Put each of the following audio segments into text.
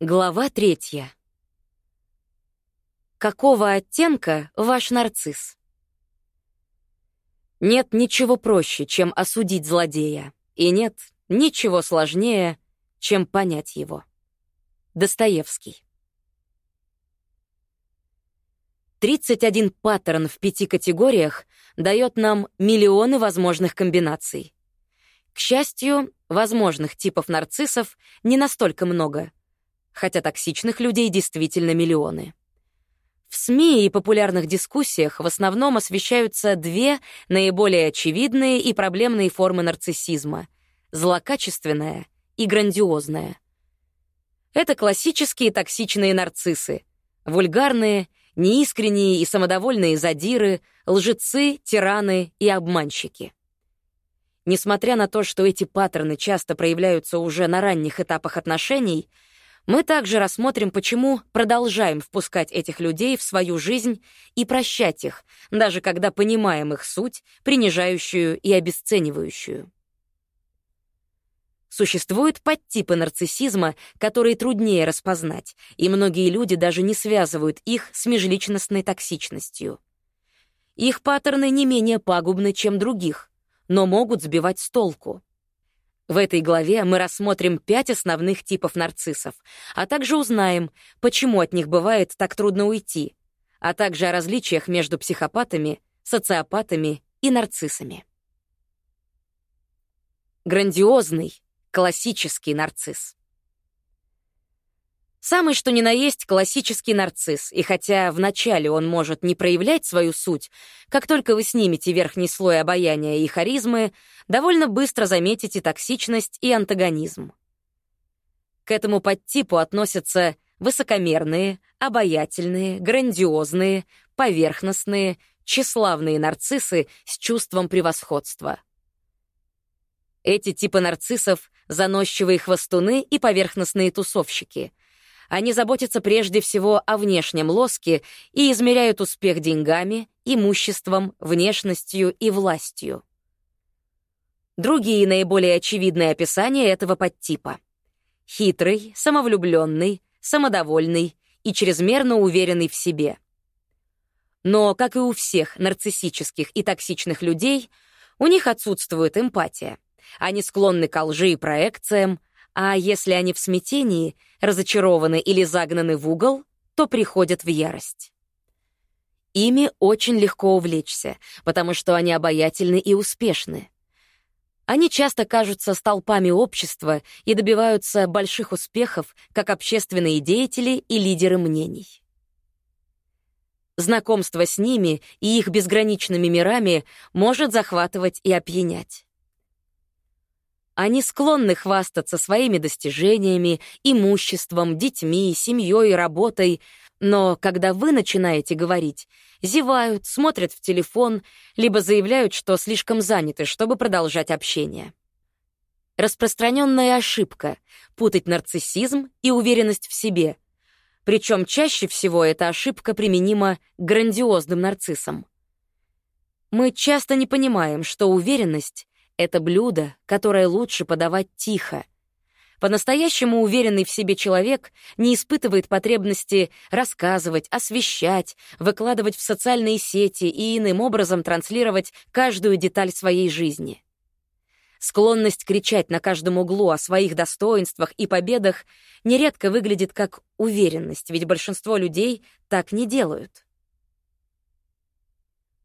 Глава третья. Какого оттенка ваш нарцисс? Нет ничего проще, чем осудить злодея, и нет ничего сложнее, чем понять его. Достоевский. 31 паттерн в пяти категориях дает нам миллионы возможных комбинаций. К счастью, возможных типов нарциссов не настолько много — хотя токсичных людей действительно миллионы. В СМИ и популярных дискуссиях в основном освещаются две наиболее очевидные и проблемные формы нарциссизма — злокачественная и грандиозная. Это классические токсичные нарциссы, вульгарные, неискренние и самодовольные задиры, лжецы, тираны и обманщики. Несмотря на то, что эти паттерны часто проявляются уже на ранних этапах отношений — мы также рассмотрим, почему продолжаем впускать этих людей в свою жизнь и прощать их, даже когда понимаем их суть, принижающую и обесценивающую. Существуют подтипы нарциссизма, которые труднее распознать, и многие люди даже не связывают их с межличностной токсичностью. Их паттерны не менее пагубны, чем других, но могут сбивать с толку. В этой главе мы рассмотрим пять основных типов нарциссов, а также узнаем, почему от них бывает так трудно уйти, а также о различиях между психопатами, социопатами и нарциссами. Грандиозный, классический нарцисс. Самый что ни на есть классический нарцисс, и хотя вначале он может не проявлять свою суть, как только вы снимете верхний слой обаяния и харизмы, довольно быстро заметите токсичность и антагонизм. К этому подтипу относятся высокомерные, обаятельные, грандиозные, поверхностные, тщеславные нарциссы с чувством превосходства. Эти типы нарциссов — заносчивые хвостуны и поверхностные тусовщики — они заботятся прежде всего о внешнем лоске и измеряют успех деньгами, имуществом, внешностью и властью. Другие наиболее очевидные описания этого подтипа. Хитрый, самовлюбленный, самодовольный и чрезмерно уверенный в себе. Но, как и у всех нарциссических и токсичных людей, у них отсутствует эмпатия. Они склонны к лжи и проекциям, а если они в смятении, разочарованы или загнаны в угол, то приходят в ярость. Ими очень легко увлечься, потому что они обаятельны и успешны. Они часто кажутся столпами общества и добиваются больших успехов как общественные деятели и лидеры мнений. Знакомство с ними и их безграничными мирами может захватывать и опьянять. Они склонны хвастаться своими достижениями, имуществом, детьми, семьей, работой, но когда вы начинаете говорить, зевают, смотрят в телефон, либо заявляют, что слишком заняты, чтобы продолжать общение. Распространенная ошибка — путать нарциссизм и уверенность в себе. Причем чаще всего эта ошибка применима грандиозным нарциссам. Мы часто не понимаем, что уверенность это блюдо, которое лучше подавать тихо. По-настоящему уверенный в себе человек не испытывает потребности рассказывать, освещать, выкладывать в социальные сети и иным образом транслировать каждую деталь своей жизни. Склонность кричать на каждом углу о своих достоинствах и победах нередко выглядит как уверенность, ведь большинство людей так не делают.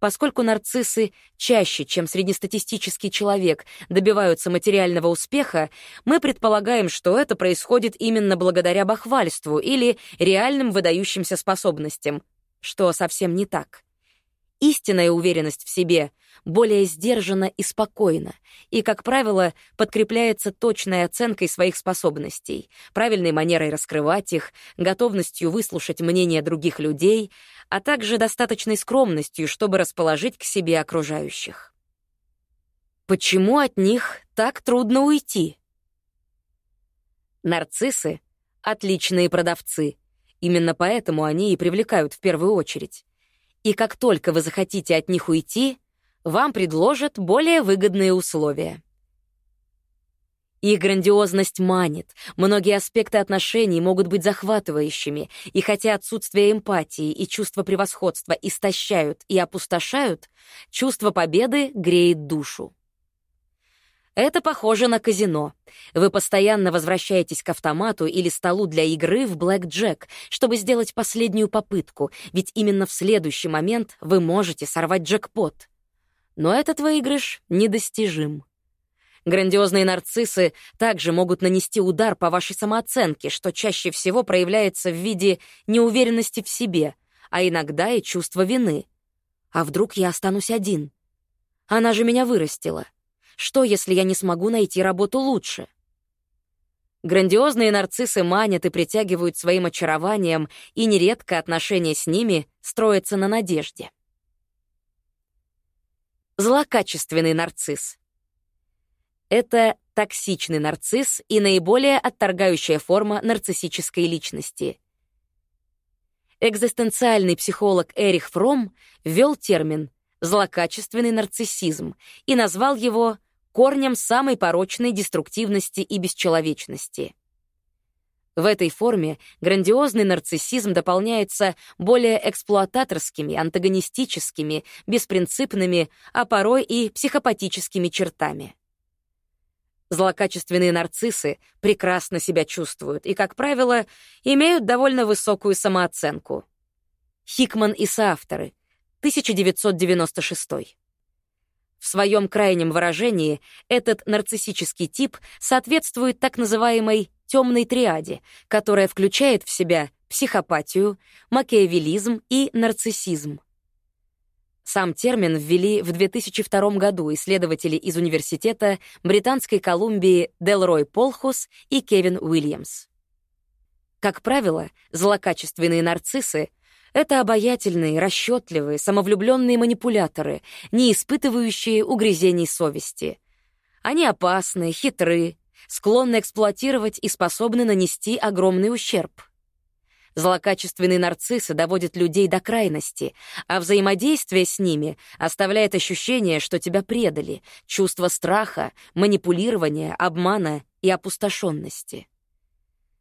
Поскольку нарциссы чаще, чем среднестатистический человек, добиваются материального успеха, мы предполагаем, что это происходит именно благодаря бахвальству или реальным выдающимся способностям, что совсем не так. Истинная уверенность в себе более сдержана и спокойна, и, как правило, подкрепляется точной оценкой своих способностей, правильной манерой раскрывать их, готовностью выслушать мнение других людей, а также достаточной скромностью, чтобы расположить к себе окружающих. Почему от них так трудно уйти? Нарциссы — отличные продавцы. Именно поэтому они и привлекают в первую очередь. И как только вы захотите от них уйти, вам предложат более выгодные условия. Их грандиозность манит, многие аспекты отношений могут быть захватывающими, и хотя отсутствие эмпатии и чувство превосходства истощают и опустошают, чувство победы греет душу. Это похоже на казино. Вы постоянно возвращаетесь к автомату или столу для игры в Блэк Джек, чтобы сделать последнюю попытку, ведь именно в следующий момент вы можете сорвать джекпот. Но этот выигрыш недостижим. Грандиозные нарциссы также могут нанести удар по вашей самооценке, что чаще всего проявляется в виде неуверенности в себе, а иногда и чувства вины. А вдруг я останусь один? Она же меня вырастила. Что, если я не смогу найти работу лучше? Грандиозные нарциссы манят и притягивают своим очарованием, и нередко отношения с ними строятся на надежде. Злокачественный нарцисс. Это токсичный нарцисс и наиболее отторгающая форма нарциссической личности. Экзистенциальный психолог Эрих Фром ввел термин «злокачественный нарциссизм» и назвал его корнем самой порочной деструктивности и бесчеловечности. В этой форме грандиозный нарциссизм дополняется более эксплуататорскими, антагонистическими, беспринципными, а порой и психопатическими чертами. Злокачественные нарциссы прекрасно себя чувствуют и, как правило, имеют довольно высокую самооценку. Хикман и соавторы, 1996. В своем крайнем выражении этот нарциссический тип соответствует так называемой темной триаде, которая включает в себя психопатию, макиавелизм и нарциссизм. Сам термин ввели в 2002 году исследователи из университета Британской Колумбии Делрой Полхус и Кевин Уильямс. Как правило, злокачественные нарциссы это обаятельные, расчетливые, самовлюбленные манипуляторы, не испытывающие угрызений совести. Они опасны, хитры, склонны эксплуатировать и способны нанести огромный ущерб. Злокачественные нарциссы доводят людей до крайности, а взаимодействие с ними оставляет ощущение, что тебя предали, чувство страха, манипулирования, обмана и опустошенности.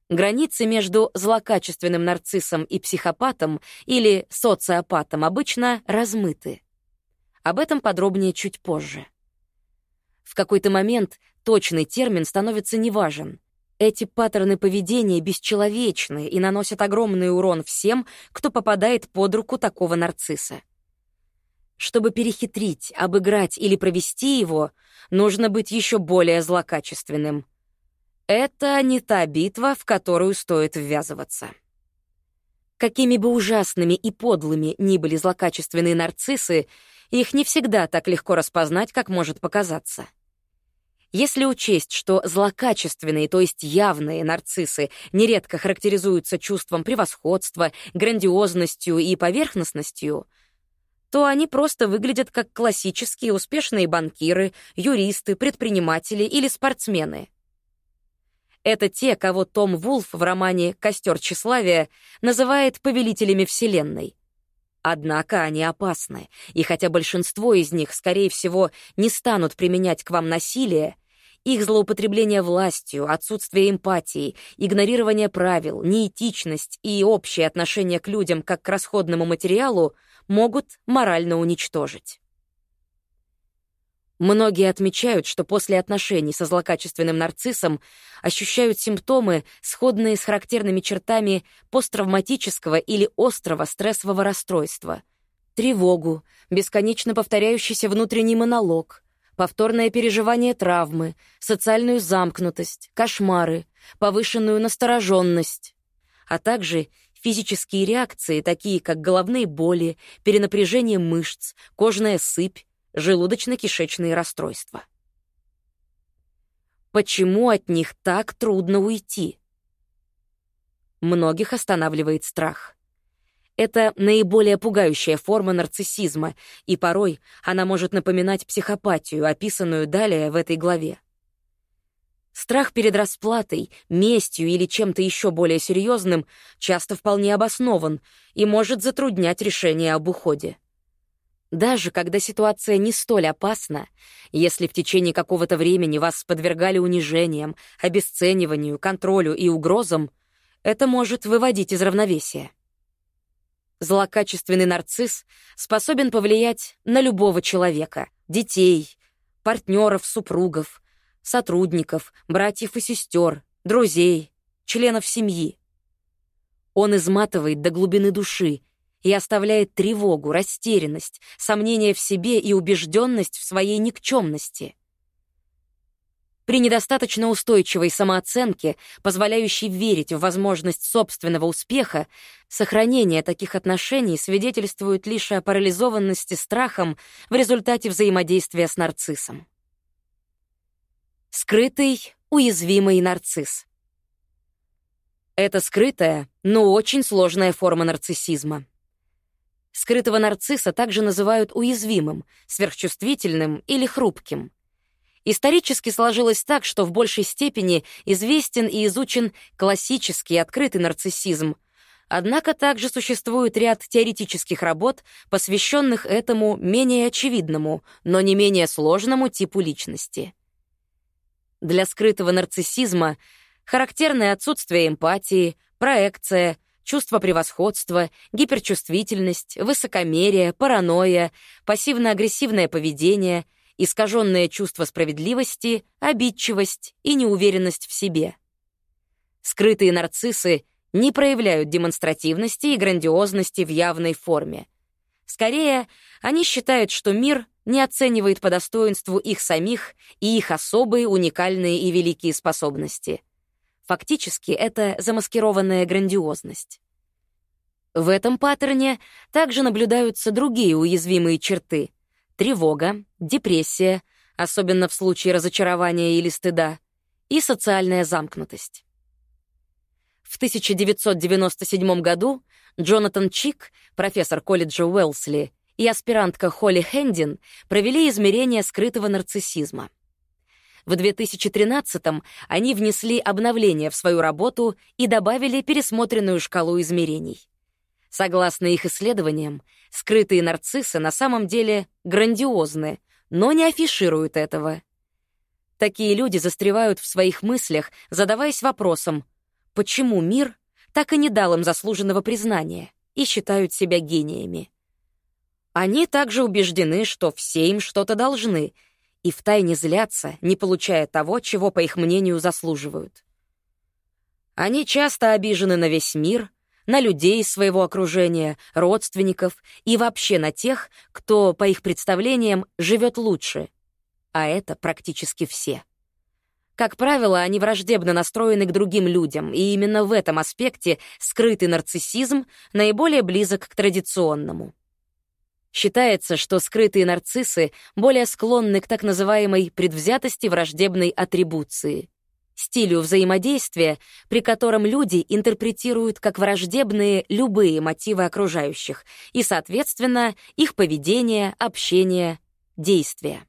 Границы между злокачественным нарциссом и психопатом или социопатом обычно размыты. Об этом подробнее чуть позже. В какой-то момент точный термин становится неважен. Эти паттерны поведения бесчеловечны и наносят огромный урон всем, кто попадает под руку такого нарцисса. Чтобы перехитрить, обыграть или провести его, нужно быть еще более злокачественным — это не та битва, в которую стоит ввязываться. Какими бы ужасными и подлыми ни были злокачественные нарциссы, их не всегда так легко распознать, как может показаться. Если учесть, что злокачественные, то есть явные нарциссы нередко характеризуются чувством превосходства, грандиозностью и поверхностностью, то они просто выглядят как классические успешные банкиры, юристы, предприниматели или спортсмены. Это те, кого Том Вулф в романе «Костер тщеславия» называет повелителями Вселенной. Однако они опасны, и хотя большинство из них, скорее всего, не станут применять к вам насилие, их злоупотребление властью, отсутствие эмпатии, игнорирование правил, неэтичность и общее отношение к людям как к расходному материалу могут морально уничтожить. Многие отмечают, что после отношений со злокачественным нарциссом ощущают симптомы, сходные с характерными чертами посттравматического или острого стрессового расстройства. Тревогу, бесконечно повторяющийся внутренний монолог, повторное переживание травмы, социальную замкнутость, кошмары, повышенную настороженность, а также физические реакции, такие как головные боли, перенапряжение мышц, кожная сыпь, желудочно-кишечные расстройства. Почему от них так трудно уйти? Многих останавливает страх. Это наиболее пугающая форма нарциссизма, и порой она может напоминать психопатию, описанную далее в этой главе. Страх перед расплатой, местью или чем-то еще более серьезным часто вполне обоснован и может затруднять решение об уходе. Даже когда ситуация не столь опасна, если в течение какого-то времени вас подвергали унижениям, обесцениванию, контролю и угрозам, это может выводить из равновесия. Злокачественный нарцисс способен повлиять на любого человека, детей, партнеров, супругов, сотрудников, братьев и сестер, друзей, членов семьи. Он изматывает до глубины души и оставляет тревогу, растерянность, сомнение в себе и убежденность в своей никчемности. При недостаточно устойчивой самооценке, позволяющей верить в возможность собственного успеха, сохранение таких отношений свидетельствует лишь о парализованности страхом в результате взаимодействия с нарциссом. Скрытый, уязвимый нарцисс. Это скрытая, но очень сложная форма нарциссизма. Скрытого нарцисса также называют уязвимым, сверхчувствительным или хрупким. Исторически сложилось так, что в большей степени известен и изучен классический открытый нарциссизм, однако также существует ряд теоретических работ, посвященных этому менее очевидному, но не менее сложному типу личности. Для скрытого нарциссизма характерное отсутствие эмпатии, проекция — чувство превосходства, гиперчувствительность, высокомерие, паранойя, пассивно-агрессивное поведение, искаженное чувство справедливости, обидчивость и неуверенность в себе. Скрытые нарциссы не проявляют демонстративности и грандиозности в явной форме. Скорее, они считают, что мир не оценивает по достоинству их самих и их особые, уникальные и великие способности — Фактически это замаскированная грандиозность. В этом паттерне также наблюдаются другие уязвимые черты — тревога, депрессия, особенно в случае разочарования или стыда, и социальная замкнутость. В 1997 году Джонатан Чик, профессор колледжа Уэлсли, и аспирантка Холли Хендин провели измерение скрытого нарциссизма — в 2013-м они внесли обновление в свою работу и добавили пересмотренную шкалу измерений. Согласно их исследованиям, скрытые нарциссы на самом деле грандиозны, но не афишируют этого. Такие люди застревают в своих мыслях, задаваясь вопросом, почему мир так и не дал им заслуженного признания и считают себя гениями. Они также убеждены, что все им что-то должны — и втайне злятся, не получая того, чего, по их мнению, заслуживают. Они часто обижены на весь мир, на людей из своего окружения, родственников и вообще на тех, кто, по их представлениям, живет лучше. А это практически все. Как правило, они враждебно настроены к другим людям, и именно в этом аспекте скрытый нарциссизм наиболее близок к традиционному. Считается, что скрытые нарциссы более склонны к так называемой предвзятости враждебной атрибуции, стилю взаимодействия, при котором люди интерпретируют как враждебные любые мотивы окружающих и, соответственно, их поведение, общение, действия.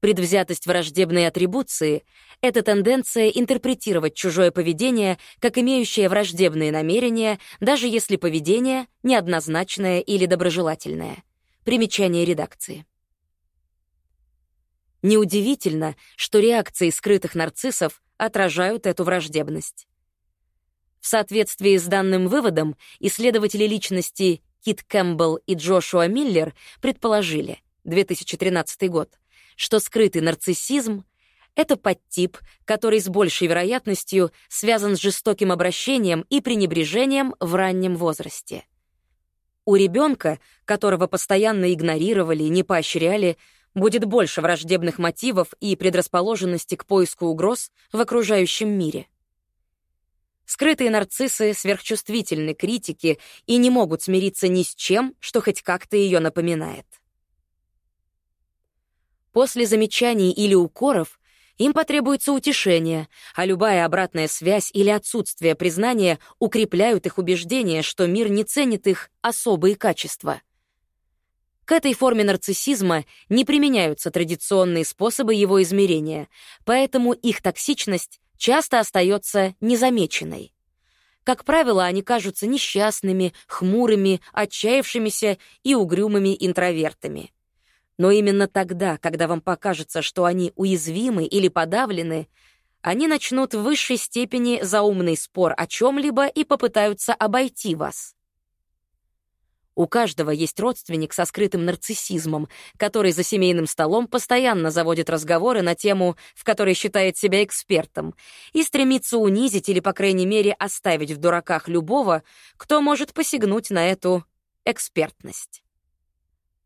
Предвзятость враждебной атрибуции — это тенденция интерпретировать чужое поведение как имеющее враждебные намерения, даже если поведение неоднозначное или доброжелательное. Примечание редакции. Неудивительно, что реакции скрытых нарциссов отражают эту враждебность. В соответствии с данным выводом, исследователи личности Кит Кэмпбелл и Джошуа Миллер предположили, 2013 год, что скрытый нарциссизм — это подтип, который с большей вероятностью связан с жестоким обращением и пренебрежением в раннем возрасте. У ребенка, которого постоянно игнорировали, не поощряли, будет больше враждебных мотивов и предрасположенности к поиску угроз в окружающем мире. Скрытые нарциссы сверхчувствительны критики и не могут смириться ни с чем, что хоть как-то ее напоминает. После замечаний или укоров им потребуется утешение, а любая обратная связь или отсутствие признания укрепляют их убеждение, что мир не ценит их особые качества. К этой форме нарциссизма не применяются традиционные способы его измерения, поэтому их токсичность часто остается незамеченной. Как правило, они кажутся несчастными, хмурыми, отчаявшимися и угрюмыми интровертами. Но именно тогда, когда вам покажется, что они уязвимы или подавлены, они начнут в высшей степени заумный спор о чем-либо и попытаются обойти вас. У каждого есть родственник со скрытым нарциссизмом, который за семейным столом постоянно заводит разговоры на тему, в которой считает себя экспертом, и стремится унизить или, по крайней мере, оставить в дураках любого, кто может посягнуть на эту экспертность.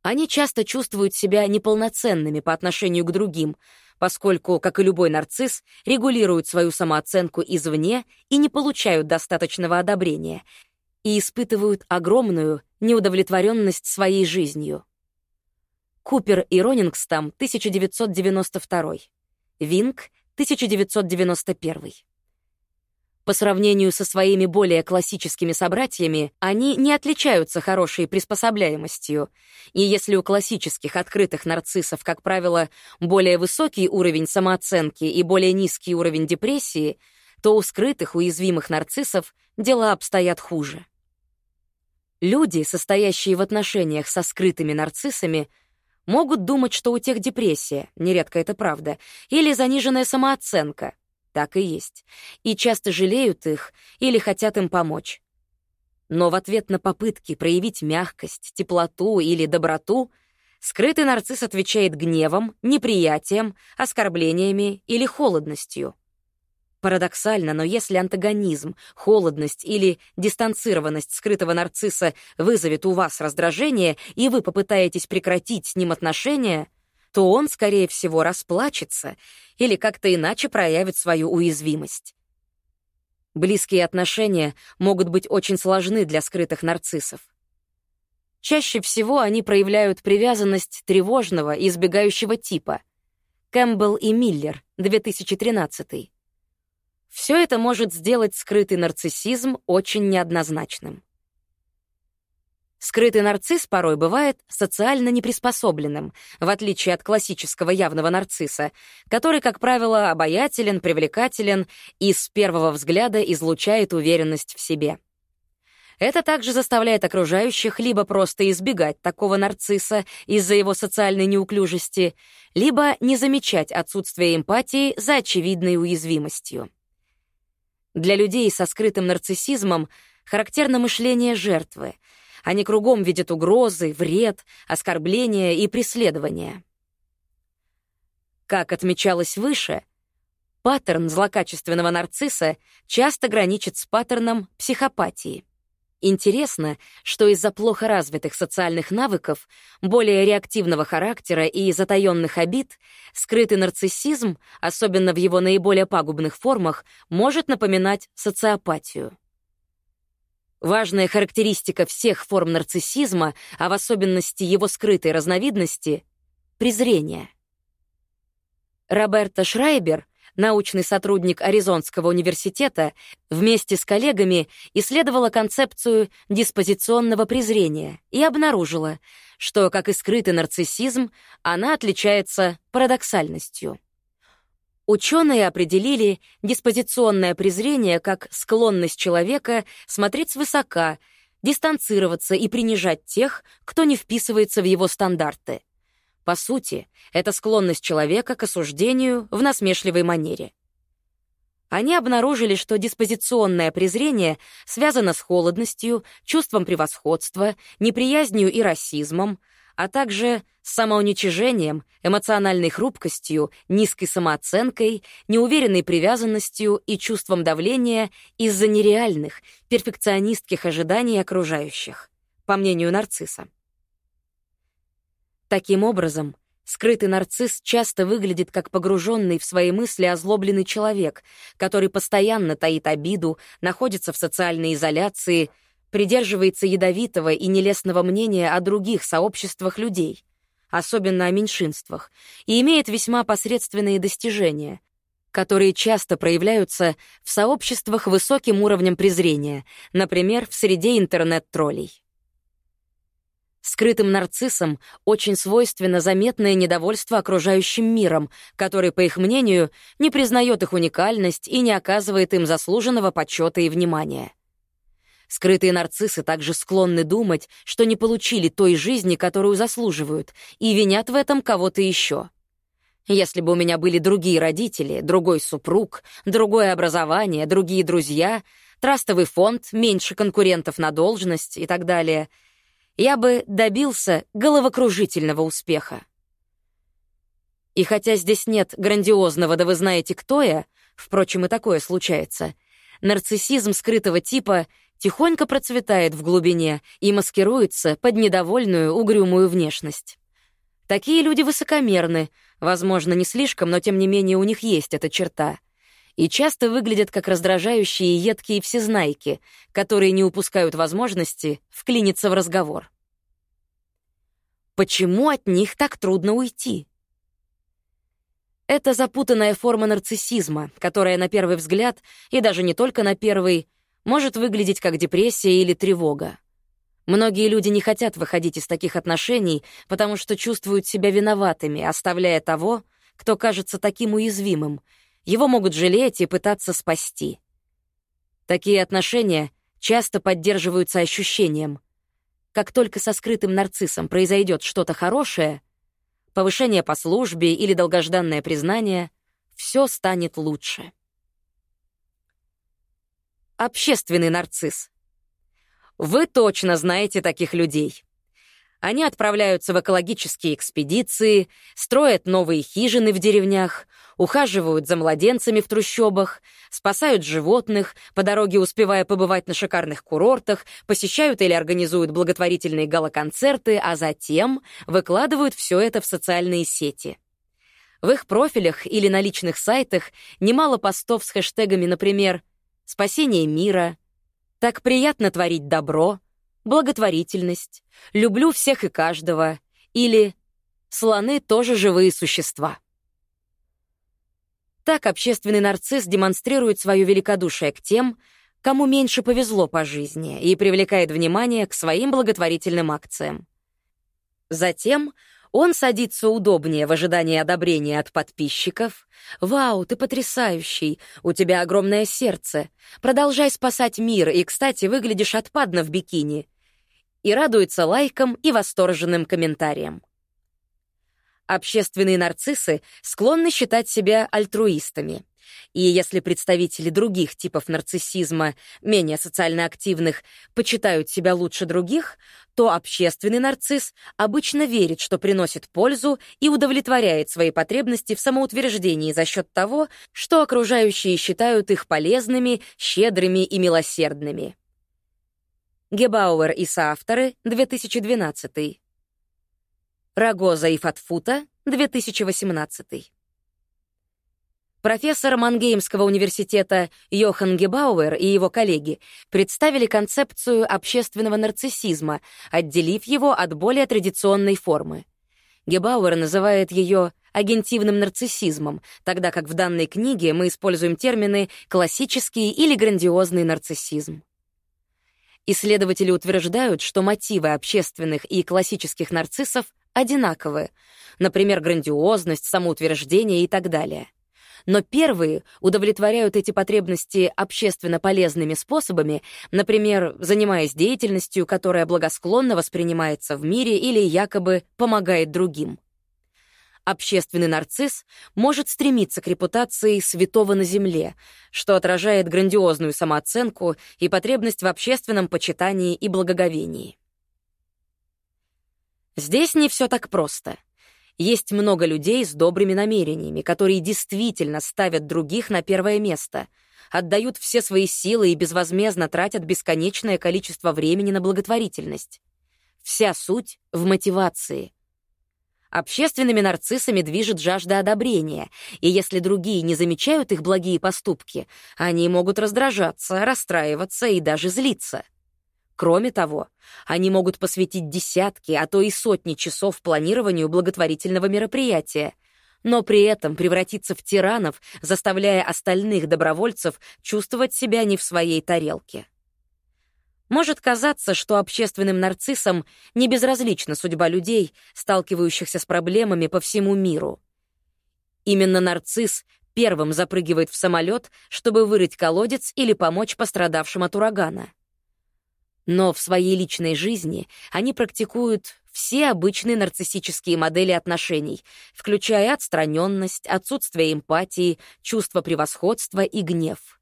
Они часто чувствуют себя неполноценными по отношению к другим, поскольку, как и любой нарцисс, регулируют свою самооценку извне и не получают достаточного одобрения, и испытывают огромную неудовлетворенность своей жизнью. Купер и Ронингстам, 1992. Винг, 1991. По сравнению со своими более классическими собратьями, они не отличаются хорошей приспособляемостью, и если у классических открытых нарциссов, как правило, более высокий уровень самооценки и более низкий уровень депрессии, то у скрытых уязвимых нарциссов дела обстоят хуже. Люди, состоящие в отношениях со скрытыми нарциссами, могут думать, что у тех депрессия, нередко это правда, или заниженная самооценка. Так и есть. И часто жалеют их или хотят им помочь. Но в ответ на попытки проявить мягкость, теплоту или доброту скрытый нарцисс отвечает гневом, неприятием, оскорблениями или холодностью. Парадоксально, но если антагонизм, холодность или дистанцированность скрытого нарцисса вызовет у вас раздражение, и вы попытаетесь прекратить с ним отношения, то он, скорее всего, расплачется или как-то иначе проявит свою уязвимость. Близкие отношения могут быть очень сложны для скрытых нарциссов. Чаще всего они проявляют привязанность тревожного и избегающего типа. Кэмпбелл и Миллер, 2013 все это может сделать скрытый нарциссизм очень неоднозначным. Скрытый нарцисс порой бывает социально неприспособленным, в отличие от классического явного нарцисса, который, как правило, обаятелен, привлекателен и с первого взгляда излучает уверенность в себе. Это также заставляет окружающих либо просто избегать такого нарцисса из-за его социальной неуклюжести, либо не замечать отсутствие эмпатии за очевидной уязвимостью. Для людей со скрытым нарциссизмом характерно мышление жертвы. Они кругом видят угрозы, вред, оскорбления и преследования. Как отмечалось выше, паттерн злокачественного нарцисса часто граничит с паттерном психопатии. Интересно, что из-за плохо развитых социальных навыков, более реактивного характера и затаённых обид, скрытый нарциссизм, особенно в его наиболее пагубных формах, может напоминать социопатию. Важная характеристика всех форм нарциссизма, а в особенности его скрытой разновидности — презрение. Роберта Шрайбер — научный сотрудник Аризонского университета, вместе с коллегами исследовала концепцию диспозиционного презрения и обнаружила, что, как и скрытый нарциссизм, она отличается парадоксальностью. Ученые определили диспозиционное презрение как склонность человека смотреть свысока, дистанцироваться и принижать тех, кто не вписывается в его стандарты. По сути, это склонность человека к осуждению в насмешливой манере. Они обнаружили, что диспозиционное презрение связано с холодностью, чувством превосходства, неприязнью и расизмом, а также с самоуничижением, эмоциональной хрупкостью, низкой самооценкой, неуверенной привязанностью и чувством давления из-за нереальных, перфекционистских ожиданий окружающих, по мнению нарцисса. Таким образом, скрытый нарцисс часто выглядит как погруженный в свои мысли озлобленный человек, который постоянно таит обиду, находится в социальной изоляции, придерживается ядовитого и нелестного мнения о других сообществах людей, особенно о меньшинствах, и имеет весьма посредственные достижения, которые часто проявляются в сообществах высоким уровнем презрения, например, в среде интернет-троллей. Скрытым нарциссам очень свойственно заметное недовольство окружающим миром, который, по их мнению, не признает их уникальность и не оказывает им заслуженного почета и внимания. Скрытые нарциссы также склонны думать, что не получили той жизни, которую заслуживают, и винят в этом кого-то еще. Если бы у меня были другие родители, другой супруг, другое образование, другие друзья, трастовый фонд, меньше конкурентов на должность и так далее, я бы добился головокружительного успеха. И хотя здесь нет грандиозного «да вы знаете, кто я», впрочем, и такое случается, нарциссизм скрытого типа тихонько процветает в глубине и маскируется под недовольную, угрюмую внешность. Такие люди высокомерны, возможно, не слишком, но тем не менее у них есть эта черта. И часто выглядят как раздражающие и едкие всезнайки, которые не упускают возможности вклиниться в разговор. Почему от них так трудно уйти? Это запутанная форма нарциссизма, которая на первый взгляд, и даже не только на первый, может выглядеть как депрессия или тревога. Многие люди не хотят выходить из таких отношений, потому что чувствуют себя виноватыми, оставляя того, кто кажется таким уязвимым. Его могут жалеть и пытаться спасти. Такие отношения часто поддерживаются ощущением. Как только со скрытым нарциссом произойдет что-то хорошее, повышение по службе или долгожданное признание, все станет лучше. Общественный нарцисс. Вы точно знаете таких людей. Они отправляются в экологические экспедиции, строят новые хижины в деревнях, ухаживают за младенцами в трущобах, спасают животных, по дороге успевая побывать на шикарных курортах, посещают или организуют благотворительные галоконцерты, а затем выкладывают все это в социальные сети. В их профилях или на личных сайтах немало постов с хэштегами, например, спасение мира, так приятно творить добро, благотворительность, люблю всех и каждого или слоны тоже живые существа. Так общественный нарцисс демонстрирует свое великодушие к тем, кому меньше повезло по жизни и привлекает внимание к своим благотворительным акциям. Затем он садится удобнее в ожидании одобрения от подписчиков. «Вау, ты потрясающий! У тебя огромное сердце! Продолжай спасать мир, и, кстати, выглядишь отпадно в бикини!» И радуется лайкам и восторженным комментариям. Общественные нарциссы склонны считать себя альтруистами. И если представители других типов нарциссизма, менее социально активных, почитают себя лучше других, то общественный нарцисс обычно верит, что приносит пользу и удовлетворяет свои потребности в самоутверждении за счет того, что окружающие считают их полезными, щедрыми и милосердными. Гебауэр и соавторы, 2012. Рагоза и Фатфута, 2018. Профессор Мангеймского университета Йохан Гебауэр и его коллеги представили концепцию общественного нарциссизма, отделив его от более традиционной формы. Гебауэр называет ее агентивным нарциссизмом, тогда как в данной книге мы используем термины «классический» или «грандиозный нарциссизм». Исследователи утверждают, что мотивы общественных и классических нарциссов одинаковы, например, грандиозность, самоутверждение и так далее — но первые удовлетворяют эти потребности общественно полезными способами, например, занимаясь деятельностью, которая благосклонно воспринимается в мире или якобы помогает другим. Общественный нарцисс может стремиться к репутации святого на земле, что отражает грандиозную самооценку и потребность в общественном почитании и благоговении. Здесь не все так просто — есть много людей с добрыми намерениями, которые действительно ставят других на первое место, отдают все свои силы и безвозмездно тратят бесконечное количество времени на благотворительность. Вся суть в мотивации. Общественными нарциссами движет жажда одобрения, и если другие не замечают их благие поступки, они могут раздражаться, расстраиваться и даже злиться. Кроме того, они могут посвятить десятки, а то и сотни часов планированию благотворительного мероприятия, но при этом превратиться в тиранов, заставляя остальных добровольцев чувствовать себя не в своей тарелке. Может казаться, что общественным нарциссам не безразлична судьба людей, сталкивающихся с проблемами по всему миру. Именно нарцисс первым запрыгивает в самолет, чтобы вырыть колодец или помочь пострадавшим от урагана. Но в своей личной жизни они практикуют все обычные нарциссические модели отношений, включая отстраненность, отсутствие эмпатии, чувство превосходства и гнев.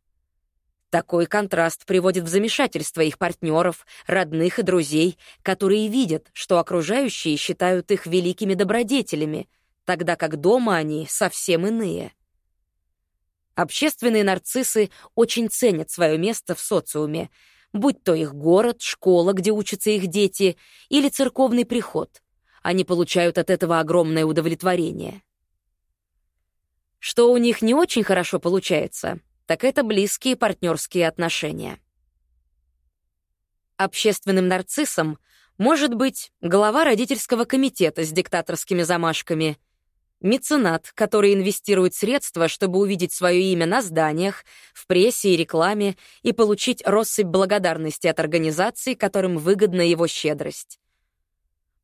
Такой контраст приводит в замешательство их партнеров, родных и друзей, которые видят, что окружающие считают их великими добродетелями, тогда как дома они совсем иные. Общественные нарциссы очень ценят свое место в социуме, будь то их город, школа, где учатся их дети, или церковный приход. Они получают от этого огромное удовлетворение. Что у них не очень хорошо получается, так это близкие партнерские отношения. Общественным нарциссом может быть глава родительского комитета с диктаторскими замашками, меценат, который инвестирует средства, чтобы увидеть свое имя на зданиях, в прессе и рекламе и получить россыпь благодарности от организаций, которым выгодна его щедрость.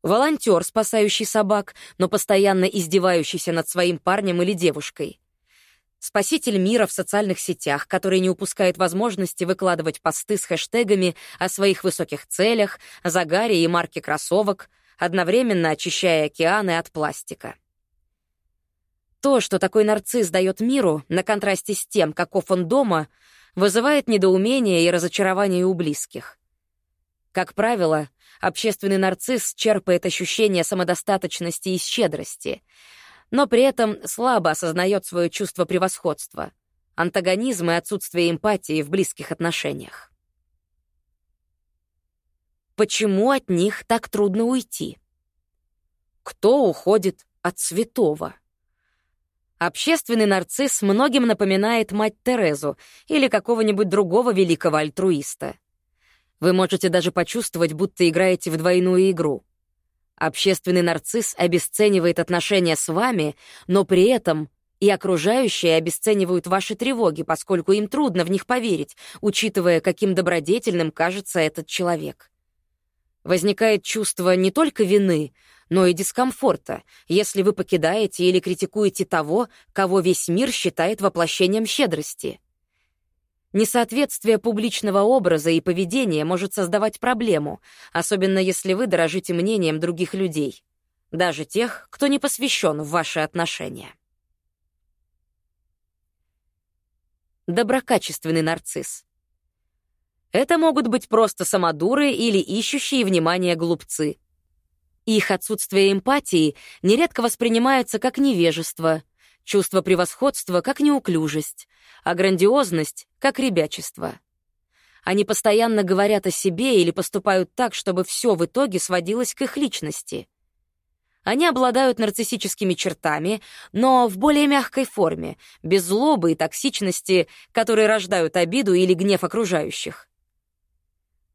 Волонтер, спасающий собак, но постоянно издевающийся над своим парнем или девушкой спаситель мира в социальных сетях, который не упускает возможности выкладывать посты с хэштегами о своих высоких целях, загаре и марке кроссовок, одновременно очищая океаны от пластика. То, что такой нарцисс дает миру, на контрасте с тем, каков он дома, вызывает недоумение и разочарование у близких. Как правило, общественный нарцисс черпает ощущение самодостаточности и щедрости — но при этом слабо осознает свое чувство превосходства, антагонизм и отсутствие эмпатии в близких отношениях. Почему от них так трудно уйти? Кто уходит от святого? Общественный нарцисс многим напоминает мать Терезу или какого-нибудь другого великого альтруиста. Вы можете даже почувствовать, будто играете в двойную игру — Общественный нарцисс обесценивает отношения с вами, но при этом и окружающие обесценивают ваши тревоги, поскольку им трудно в них поверить, учитывая, каким добродетельным кажется этот человек. Возникает чувство не только вины, но и дискомфорта, если вы покидаете или критикуете того, кого весь мир считает воплощением щедрости — Несоответствие публичного образа и поведения может создавать проблему, особенно если вы дорожите мнением других людей, даже тех, кто не посвящен в ваши отношения. Доброкачественный нарцисс. Это могут быть просто самодуры или ищущие внимание глупцы. Их отсутствие эмпатии нередко воспринимается как невежество, чувство превосходства как неуклюжесть, а грандиозность как ребячество. Они постоянно говорят о себе или поступают так, чтобы все в итоге сводилось к их личности. Они обладают нарциссическими чертами, но в более мягкой форме, без злобы и токсичности, которые рождают обиду или гнев окружающих.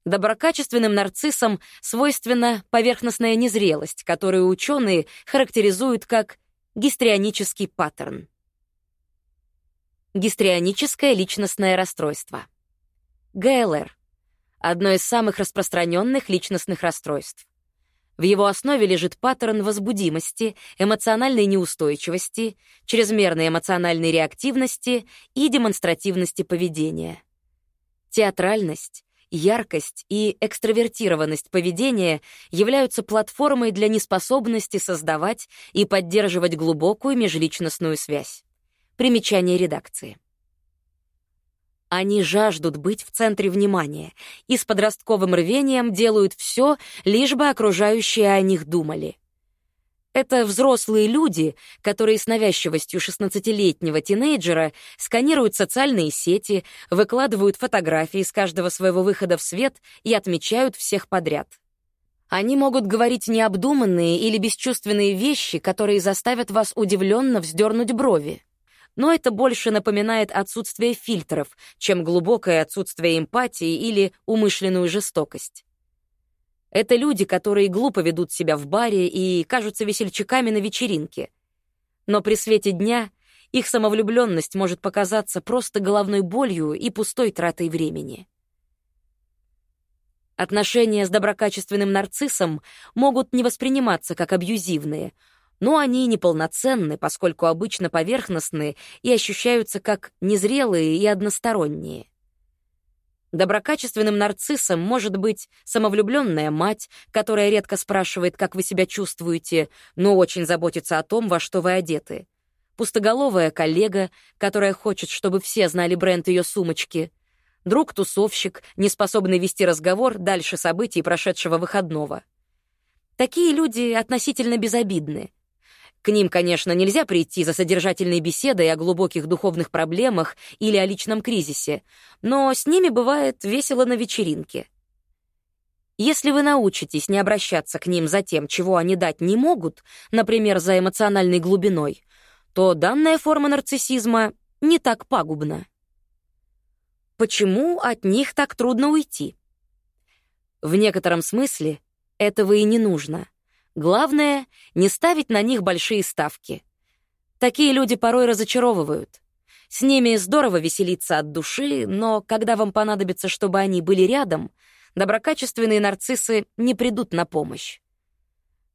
Доброкачественным нарциссам свойственна поверхностная незрелость, которую ученые характеризуют как Гистрионический паттерн. Гистрионическое личностное расстройство. ГЛР — одно из самых распространенных личностных расстройств. В его основе лежит паттерн возбудимости, эмоциональной неустойчивости, чрезмерной эмоциональной реактивности и демонстративности поведения. Театральность, яркость и экстравертированность поведения являются платформой для неспособности создавать и поддерживать глубокую межличностную связь. Примечание редакции. Они жаждут быть в центре внимания и с подростковым рвением делают все, лишь бы окружающие о них думали — это взрослые люди, которые с навязчивостью 16-летнего тинейджера сканируют социальные сети, выкладывают фотографии с каждого своего выхода в свет и отмечают всех подряд. Они могут говорить необдуманные или бесчувственные вещи, которые заставят вас удивленно вздернуть брови. Но это больше напоминает отсутствие фильтров, чем глубокое отсутствие эмпатии или умышленную жестокость. Это люди, которые глупо ведут себя в баре и кажутся весельчаками на вечеринке. Но при свете дня их самовлюбленность может показаться просто головной болью и пустой тратой времени. Отношения с доброкачественным нарциссом могут не восприниматься как абьюзивные, но они неполноценны, поскольку обычно поверхностные и ощущаются как незрелые и односторонние. Доброкачественным нарциссом может быть самовлюбленная мать, которая редко спрашивает, как вы себя чувствуете, но очень заботится о том, во что вы одеты. Пустоголовая коллега, которая хочет, чтобы все знали бренд ее сумочки. Друг-тусовщик, не способный вести разговор дальше событий прошедшего выходного. Такие люди относительно безобидны. К ним, конечно, нельзя прийти за содержательной беседой о глубоких духовных проблемах или о личном кризисе, но с ними бывает весело на вечеринке. Если вы научитесь не обращаться к ним за тем, чего они дать не могут, например, за эмоциональной глубиной, то данная форма нарциссизма не так пагубна. Почему от них так трудно уйти? В некотором смысле этого и не нужно — Главное — не ставить на них большие ставки. Такие люди порой разочаровывают. С ними здорово веселиться от души, но когда вам понадобится, чтобы они были рядом, доброкачественные нарциссы не придут на помощь.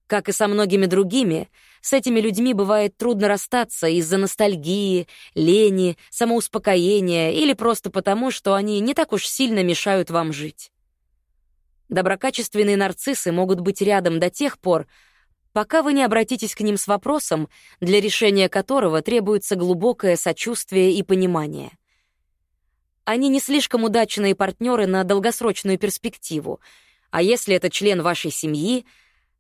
Как и со многими другими, с этими людьми бывает трудно расстаться из-за ностальгии, лени, самоуспокоения или просто потому, что они не так уж сильно мешают вам жить. Доброкачественные нарциссы могут быть рядом до тех пор, пока вы не обратитесь к ним с вопросом, для решения которого требуется глубокое сочувствие и понимание. Они не слишком удачные партнеры на долгосрочную перспективу, а если это член вашей семьи,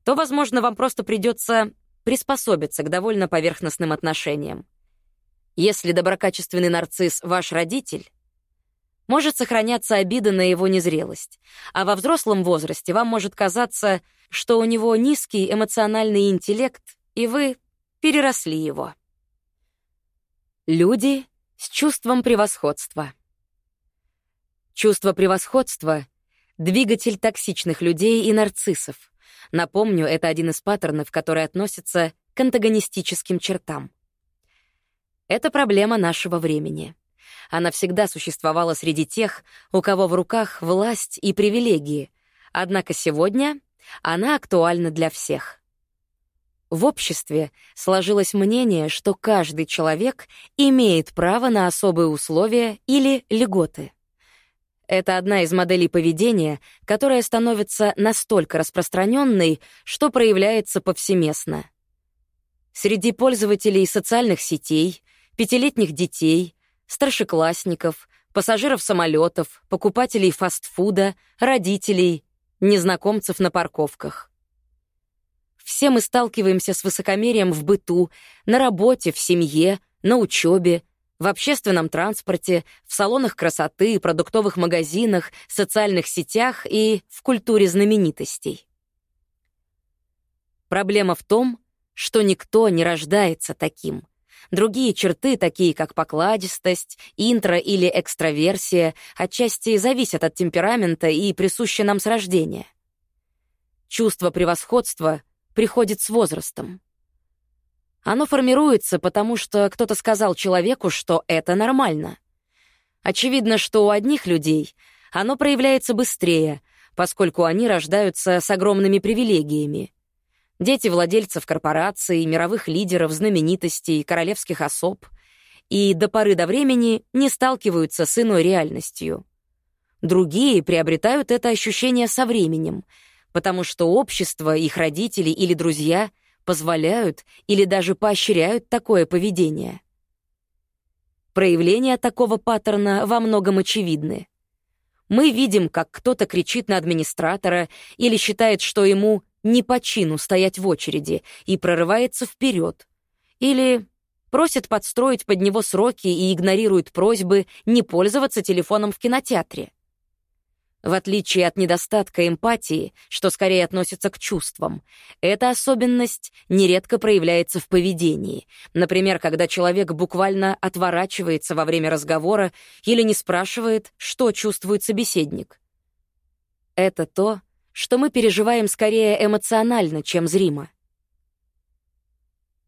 то, возможно, вам просто придется приспособиться к довольно поверхностным отношениям. Если доброкачественный нарцисс — ваш родитель, может сохраняться обида на его незрелость, а во взрослом возрасте вам может казаться, что у него низкий эмоциональный интеллект, и вы переросли его. Люди с чувством превосходства. Чувство превосходства — двигатель токсичных людей и нарциссов. Напомню, это один из паттернов, который относится к антагонистическим чертам. Это проблема нашего времени — она всегда существовала среди тех, у кого в руках власть и привилегии. Однако сегодня она актуальна для всех. В обществе сложилось мнение, что каждый человек имеет право на особые условия или льготы. Это одна из моделей поведения, которая становится настолько распространенной, что проявляется повсеместно. Среди пользователей социальных сетей, пятилетних детей, старшеклассников, пассажиров самолетов, покупателей фастфуда, родителей, незнакомцев на парковках. Все мы сталкиваемся с высокомерием в быту, на работе, в семье, на учебе, в общественном транспорте, в салонах красоты, продуктовых магазинах, социальных сетях и в культуре знаменитостей. Проблема в том, что никто не рождается таким. Другие черты, такие как покладистость, интро- или экстраверсия, отчасти зависят от темперамента и присущи нам с рождения. Чувство превосходства приходит с возрастом. Оно формируется, потому что кто-то сказал человеку, что это нормально. Очевидно, что у одних людей оно проявляется быстрее, поскольку они рождаются с огромными привилегиями, дети владельцев корпораций, мировых лидеров, знаменитостей, королевских особ, и до поры до времени не сталкиваются с иной реальностью. Другие приобретают это ощущение со временем, потому что общество, их родители или друзья позволяют или даже поощряют такое поведение. Проявления такого паттерна во многом очевидны. Мы видим, как кто-то кричит на администратора или считает, что ему не по чину стоять в очереди и прорывается вперед. Или просит подстроить под него сроки и игнорирует просьбы не пользоваться телефоном в кинотеатре. В отличие от недостатка эмпатии, что скорее относится к чувствам, эта особенность нередко проявляется в поведении. Например, когда человек буквально отворачивается во время разговора или не спрашивает, что чувствует собеседник. Это то, что мы переживаем скорее эмоционально, чем зримо.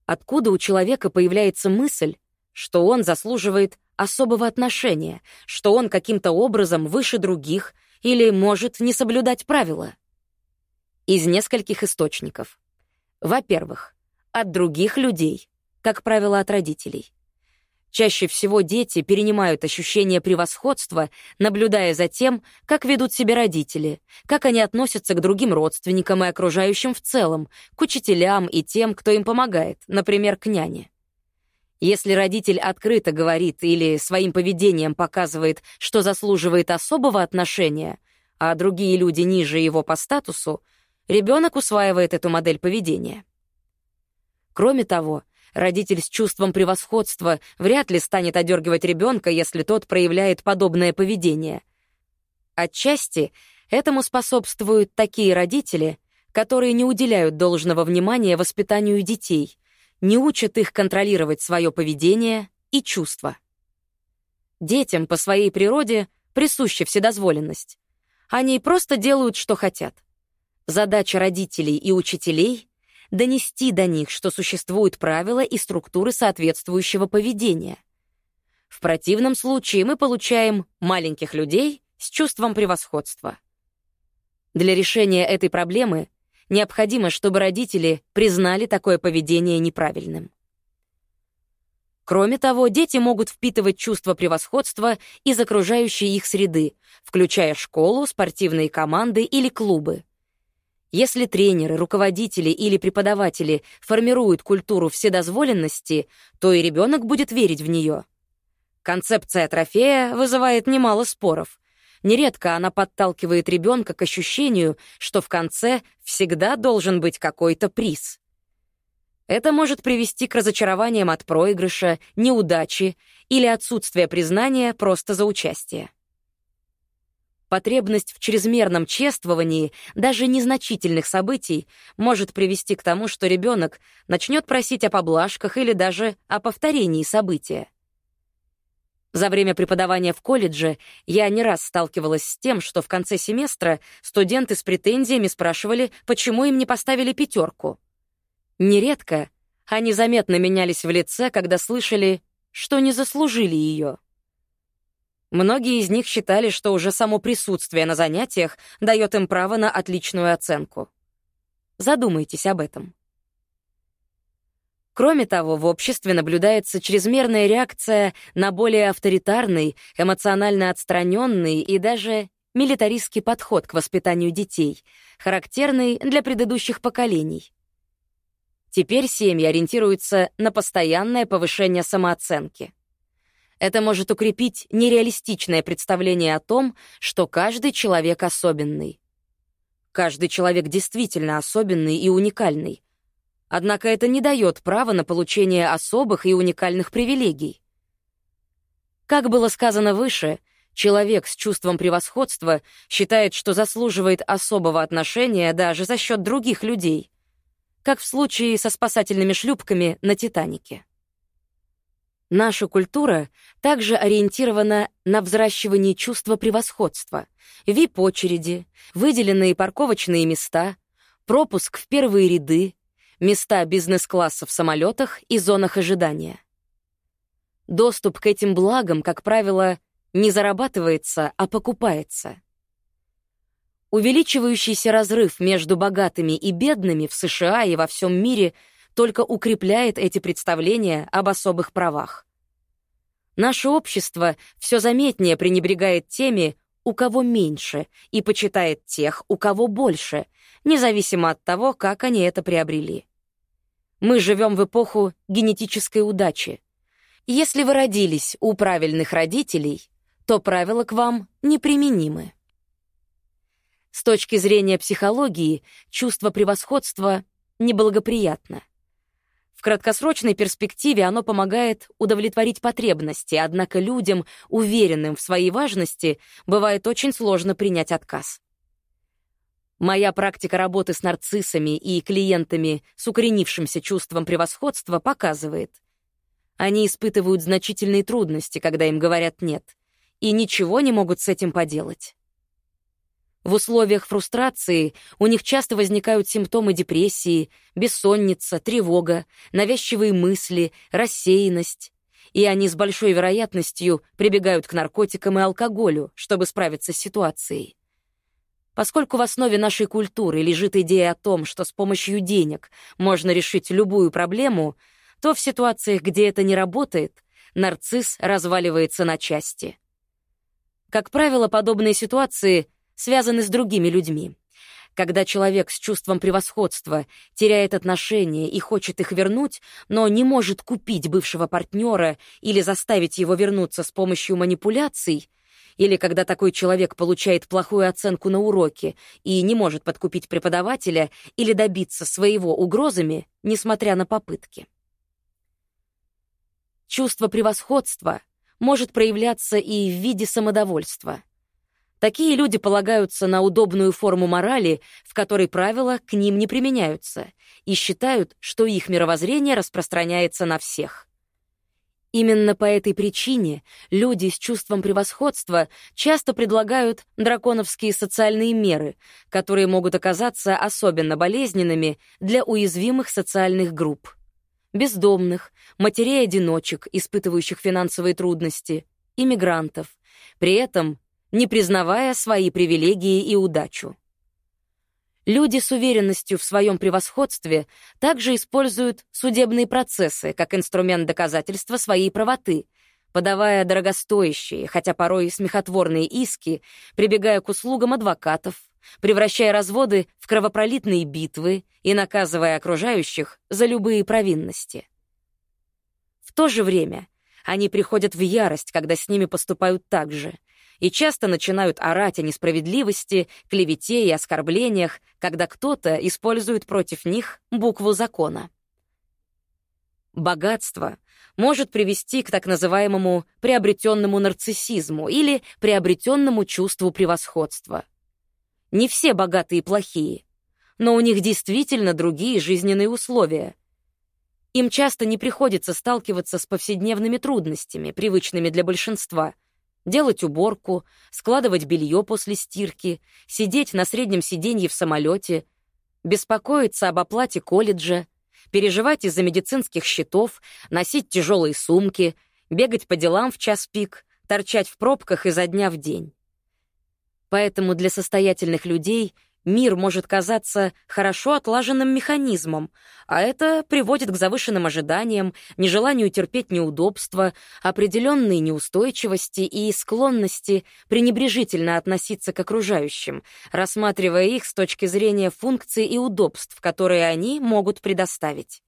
Откуда у человека появляется мысль, что он заслуживает особого отношения, что он каким-то образом выше других или может не соблюдать правила? Из нескольких источников. Во-первых, от других людей, как правило, от родителей. Чаще всего дети перенимают ощущение превосходства, наблюдая за тем, как ведут себя родители, как они относятся к другим родственникам и окружающим в целом, к учителям и тем, кто им помогает, например, к няне. Если родитель открыто говорит или своим поведением показывает, что заслуживает особого отношения, а другие люди ниже его по статусу, ребенок усваивает эту модель поведения. Кроме того, Родитель с чувством превосходства вряд ли станет одергивать ребенка, если тот проявляет подобное поведение. Отчасти этому способствуют такие родители, которые не уделяют должного внимания воспитанию детей, не учат их контролировать свое поведение и чувства. Детям по своей природе присуща вседозволенность. Они просто делают, что хотят. Задача родителей и учителей донести до них, что существуют правила и структуры соответствующего поведения. В противном случае мы получаем маленьких людей с чувством превосходства. Для решения этой проблемы необходимо, чтобы родители признали такое поведение неправильным. Кроме того, дети могут впитывать чувство превосходства из окружающей их среды, включая школу, спортивные команды или клубы. Если тренеры, руководители или преподаватели формируют культуру вседозволенности, то и ребенок будет верить в нее. Концепция трофея вызывает немало споров. Нередко она подталкивает ребенка к ощущению, что в конце всегда должен быть какой-то приз. Это может привести к разочарованиям от проигрыша, неудачи или отсутствия признания просто за участие. Потребность в чрезмерном чествовании даже незначительных событий может привести к тому, что ребенок начнет просить о поблажках или даже о повторении события. За время преподавания в колледже я не раз сталкивалась с тем, что в конце семестра студенты с претензиями спрашивали, почему им не поставили пятерку. Нередко они заметно менялись в лице, когда слышали, что не заслужили ее. Многие из них считали, что уже само присутствие на занятиях дает им право на отличную оценку. Задумайтесь об этом. Кроме того, в обществе наблюдается чрезмерная реакция на более авторитарный, эмоционально отстраненный и даже милитаристский подход к воспитанию детей, характерный для предыдущих поколений. Теперь семьи ориентируются на постоянное повышение самооценки. Это может укрепить нереалистичное представление о том, что каждый человек особенный. Каждый человек действительно особенный и уникальный. Однако это не дает права на получение особых и уникальных привилегий. Как было сказано выше, человек с чувством превосходства считает, что заслуживает особого отношения даже за счет других людей, как в случае со спасательными шлюпками на «Титанике». Наша культура также ориентирована на взращивание чувства превосходства, вип-очереди, выделенные парковочные места, пропуск в первые ряды, места бизнес-класса в самолетах и зонах ожидания. Доступ к этим благам, как правило, не зарабатывается, а покупается. Увеличивающийся разрыв между богатыми и бедными в США и во всем мире — только укрепляет эти представления об особых правах. Наше общество все заметнее пренебрегает теми, у кого меньше, и почитает тех, у кого больше, независимо от того, как они это приобрели. Мы живем в эпоху генетической удачи. Если вы родились у правильных родителей, то правила к вам неприменимы. С точки зрения психологии, чувство превосходства неблагоприятно краткосрочной перспективе оно помогает удовлетворить потребности, однако людям, уверенным в своей важности, бывает очень сложно принять отказ. Моя практика работы с нарциссами и клиентами с укоренившимся чувством превосходства показывает, они испытывают значительные трудности, когда им говорят «нет», и ничего не могут с этим поделать. В условиях фрустрации у них часто возникают симптомы депрессии, бессонница, тревога, навязчивые мысли, рассеянность. И они с большой вероятностью прибегают к наркотикам и алкоголю, чтобы справиться с ситуацией. Поскольку в основе нашей культуры лежит идея о том, что с помощью денег можно решить любую проблему, то в ситуациях, где это не работает, нарцисс разваливается на части. Как правило, подобные ситуации связаны с другими людьми. Когда человек с чувством превосходства теряет отношения и хочет их вернуть, но не может купить бывшего партнера или заставить его вернуться с помощью манипуляций, или когда такой человек получает плохую оценку на уроке и не может подкупить преподавателя или добиться своего угрозами, несмотря на попытки. Чувство превосходства может проявляться и в виде самодовольства — Такие люди полагаются на удобную форму морали, в которой правила к ним не применяются, и считают, что их мировоззрение распространяется на всех. Именно по этой причине люди с чувством превосходства часто предлагают драконовские социальные меры, которые могут оказаться особенно болезненными для уязвимых социальных групп. Бездомных, матерей-одиночек, испытывающих финансовые трудности, иммигрантов. При этом не признавая свои привилегии и удачу. Люди с уверенностью в своем превосходстве также используют судебные процессы как инструмент доказательства своей правоты, подавая дорогостоящие, хотя порой и смехотворные иски, прибегая к услугам адвокатов, превращая разводы в кровопролитные битвы и наказывая окружающих за любые провинности. В то же время они приходят в ярость, когда с ними поступают так же, и часто начинают орать о несправедливости, клевете и оскорблениях, когда кто-то использует против них букву закона. Богатство может привести к так называемому приобретенному нарциссизму или приобретенному чувству превосходства. Не все богатые плохие, но у них действительно другие жизненные условия. Им часто не приходится сталкиваться с повседневными трудностями, привычными для большинства — делать уборку, складывать белье после стирки, сидеть на среднем сиденье в самолете, беспокоиться об оплате колледжа, переживать из-за медицинских счетов, носить тяжелые сумки, бегать по делам в час пик, торчать в пробках изо дня в день. Поэтому для состоятельных людей Мир может казаться хорошо отлаженным механизмом, а это приводит к завышенным ожиданиям, нежеланию терпеть неудобства, определенной неустойчивости и склонности пренебрежительно относиться к окружающим, рассматривая их с точки зрения функций и удобств, которые они могут предоставить.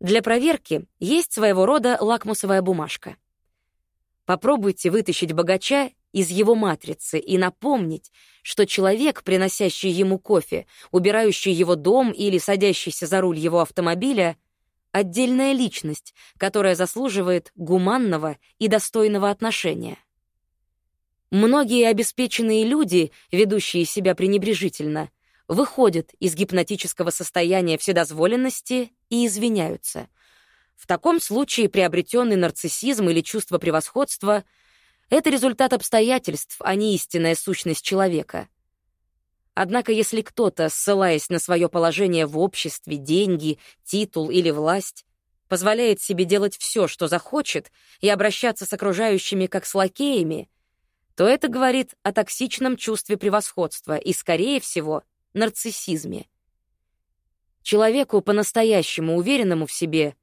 Для проверки есть своего рода лакмусовая бумажка. Попробуйте вытащить богача из его матрицы и напомнить, что человек, приносящий ему кофе, убирающий его дом или садящийся за руль его автомобиля — отдельная личность, которая заслуживает гуманного и достойного отношения. Многие обеспеченные люди, ведущие себя пренебрежительно, выходят из гипнотического состояния вседозволенности и извиняются. В таком случае приобретенный нарциссизм или чувство превосходства — это результат обстоятельств, а не истинная сущность человека. Однако если кто-то, ссылаясь на свое положение в обществе, деньги, титул или власть, позволяет себе делать все, что захочет, и обращаться с окружающими как с лакеями, то это говорит о токсичном чувстве превосходства и, скорее всего, нарциссизме. Человеку, по-настоящему уверенному в себе,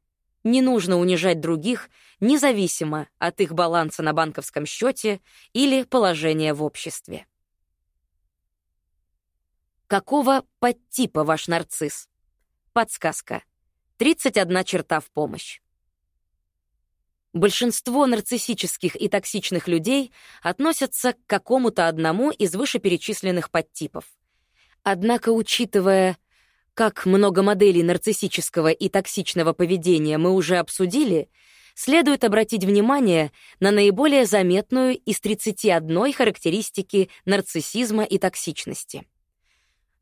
не нужно унижать других, независимо от их баланса на банковском счете или положения в обществе. Какого подтипа ваш нарцисс? Подсказка. 31 черта в помощь. Большинство нарциссических и токсичных людей относятся к какому-то одному из вышеперечисленных подтипов. Однако, учитывая как много моделей нарциссического и токсичного поведения мы уже обсудили, следует обратить внимание на наиболее заметную из 31 характеристики нарциссизма и токсичности.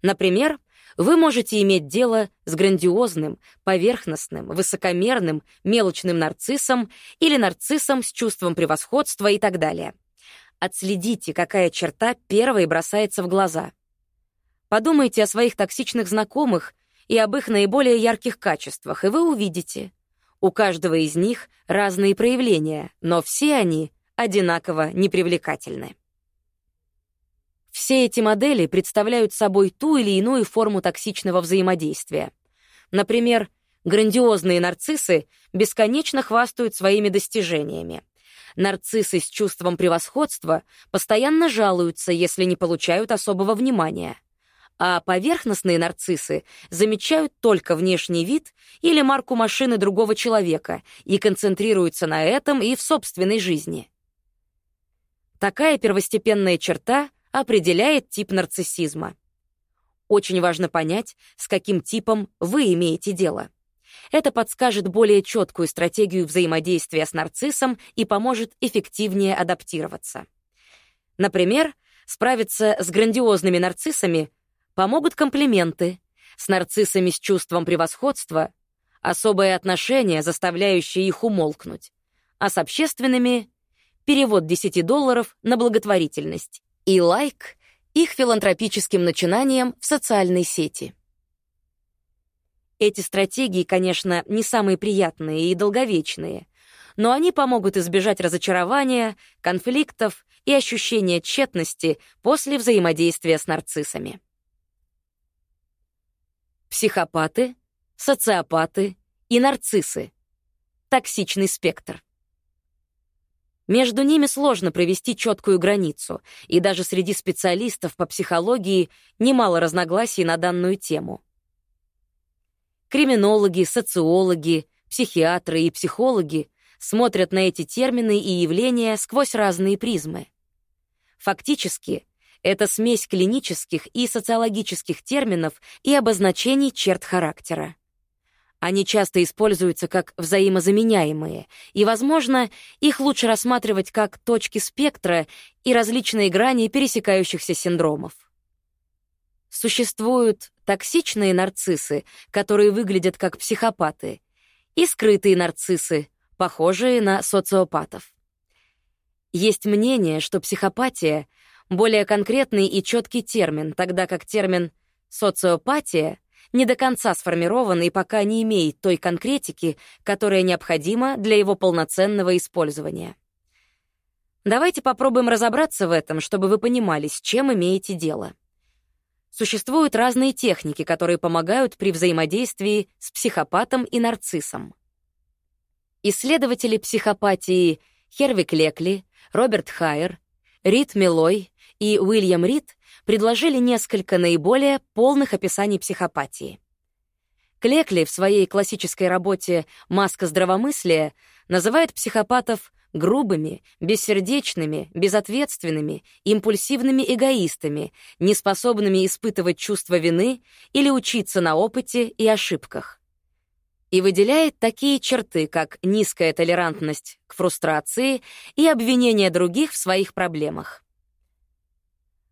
Например, вы можете иметь дело с грандиозным, поверхностным, высокомерным, мелочным нарциссом или нарциссом с чувством превосходства и так далее. Отследите, какая черта первой бросается в глаза — Подумайте о своих токсичных знакомых и об их наиболее ярких качествах, и вы увидите. У каждого из них разные проявления, но все они одинаково непривлекательны. Все эти модели представляют собой ту или иную форму токсичного взаимодействия. Например, Грандиозные нарциссы бесконечно хвастают своими достижениями. Нарциссы с чувством превосходства постоянно жалуются, если не получают особого внимания. А поверхностные нарциссы замечают только внешний вид или марку машины другого человека и концентрируются на этом и в собственной жизни. Такая первостепенная черта определяет тип нарциссизма. Очень важно понять, с каким типом вы имеете дело. Это подскажет более четкую стратегию взаимодействия с нарциссом и поможет эффективнее адаптироваться. Например, справиться с грандиозными нарциссами помогут комплименты, с нарциссами с чувством превосходства — особое отношение, заставляющее их умолкнуть, а с общественными — перевод 10 долларов на благотворительность и лайк их филантропическим начинаниям в социальной сети. Эти стратегии, конечно, не самые приятные и долговечные, но они помогут избежать разочарования, конфликтов и ощущения тщетности после взаимодействия с нарциссами. Психопаты, социопаты и нарциссы. Токсичный спектр. Между ними сложно провести четкую границу, и даже среди специалистов по психологии немало разногласий на данную тему. Криминологи, социологи, психиатры и психологи смотрят на эти термины и явления сквозь разные призмы. Фактически, это смесь клинических и социологических терминов и обозначений черт характера. Они часто используются как взаимозаменяемые, и, возможно, их лучше рассматривать как точки спектра и различные грани пересекающихся синдромов. Существуют токсичные нарциссы, которые выглядят как психопаты, и скрытые нарциссы, похожие на социопатов. Есть мнение, что психопатия — более конкретный и четкий термин, тогда как термин «социопатия» не до конца сформирован и пока не имеет той конкретики, которая необходима для его полноценного использования. Давайте попробуем разобраться в этом, чтобы вы понимали, с чем имеете дело. Существуют разные техники, которые помогают при взаимодействии с психопатом и нарциссом. Исследователи психопатии Хервик Лекли, Роберт Хайер, Рид Милой и Уильям Рид предложили несколько наиболее полных описаний психопатии. Клекли в своей классической работе «Маска здравомыслия» называет психопатов грубыми, бессердечными, безответственными, импульсивными эгоистами, неспособными испытывать чувство вины или учиться на опыте и ошибках. И выделяет такие черты, как низкая толерантность к фрустрации и обвинение других в своих проблемах.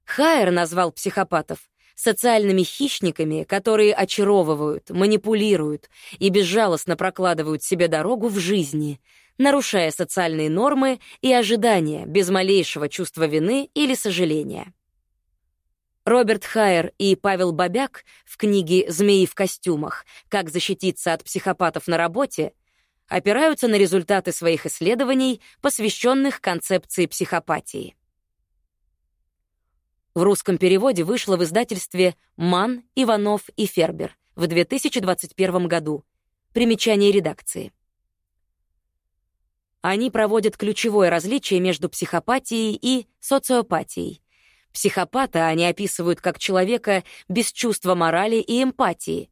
Хайер назвал психопатов социальными хищниками, которые очаровывают, манипулируют и безжалостно прокладывают себе дорогу в жизни, нарушая социальные нормы и ожидания без малейшего чувства вины или сожаления. Роберт Хайер и Павел Бабяк в книге «Змеи в костюмах. Как защититься от психопатов на работе» опираются на результаты своих исследований, посвященных концепции психопатии. В русском переводе вышло в издательстве «Ман, Иванов и Фербер» в 2021 году. Примечание редакции. Они проводят ключевое различие между психопатией и социопатией. Психопата они описывают как человека без чувства морали и эмпатии.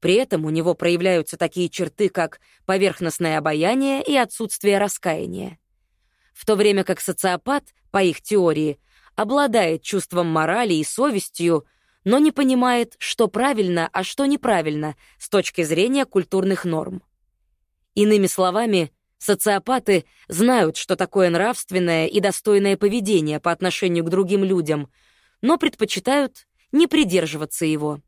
При этом у него проявляются такие черты, как поверхностное обаяние и отсутствие раскаяния. В то время как социопат, по их теории, обладает чувством морали и совестью, но не понимает, что правильно, а что неправильно с точки зрения культурных норм. Иными словами, Социопаты знают, что такое нравственное и достойное поведение по отношению к другим людям, но предпочитают не придерживаться его.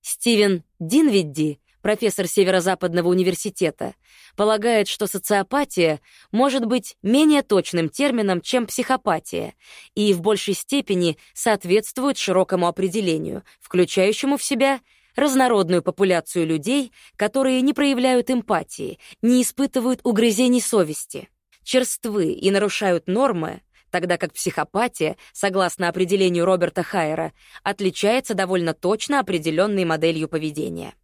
Стивен Динвидди, профессор Северо-Западного университета, полагает, что социопатия может быть менее точным термином, чем психопатия, и в большей степени соответствует широкому определению, включающему в себя разнородную популяцию людей, которые не проявляют эмпатии, не испытывают угрызений совести, черствы и нарушают нормы, тогда как психопатия, согласно определению Роберта Хайера, отличается довольно точно определенной моделью поведения.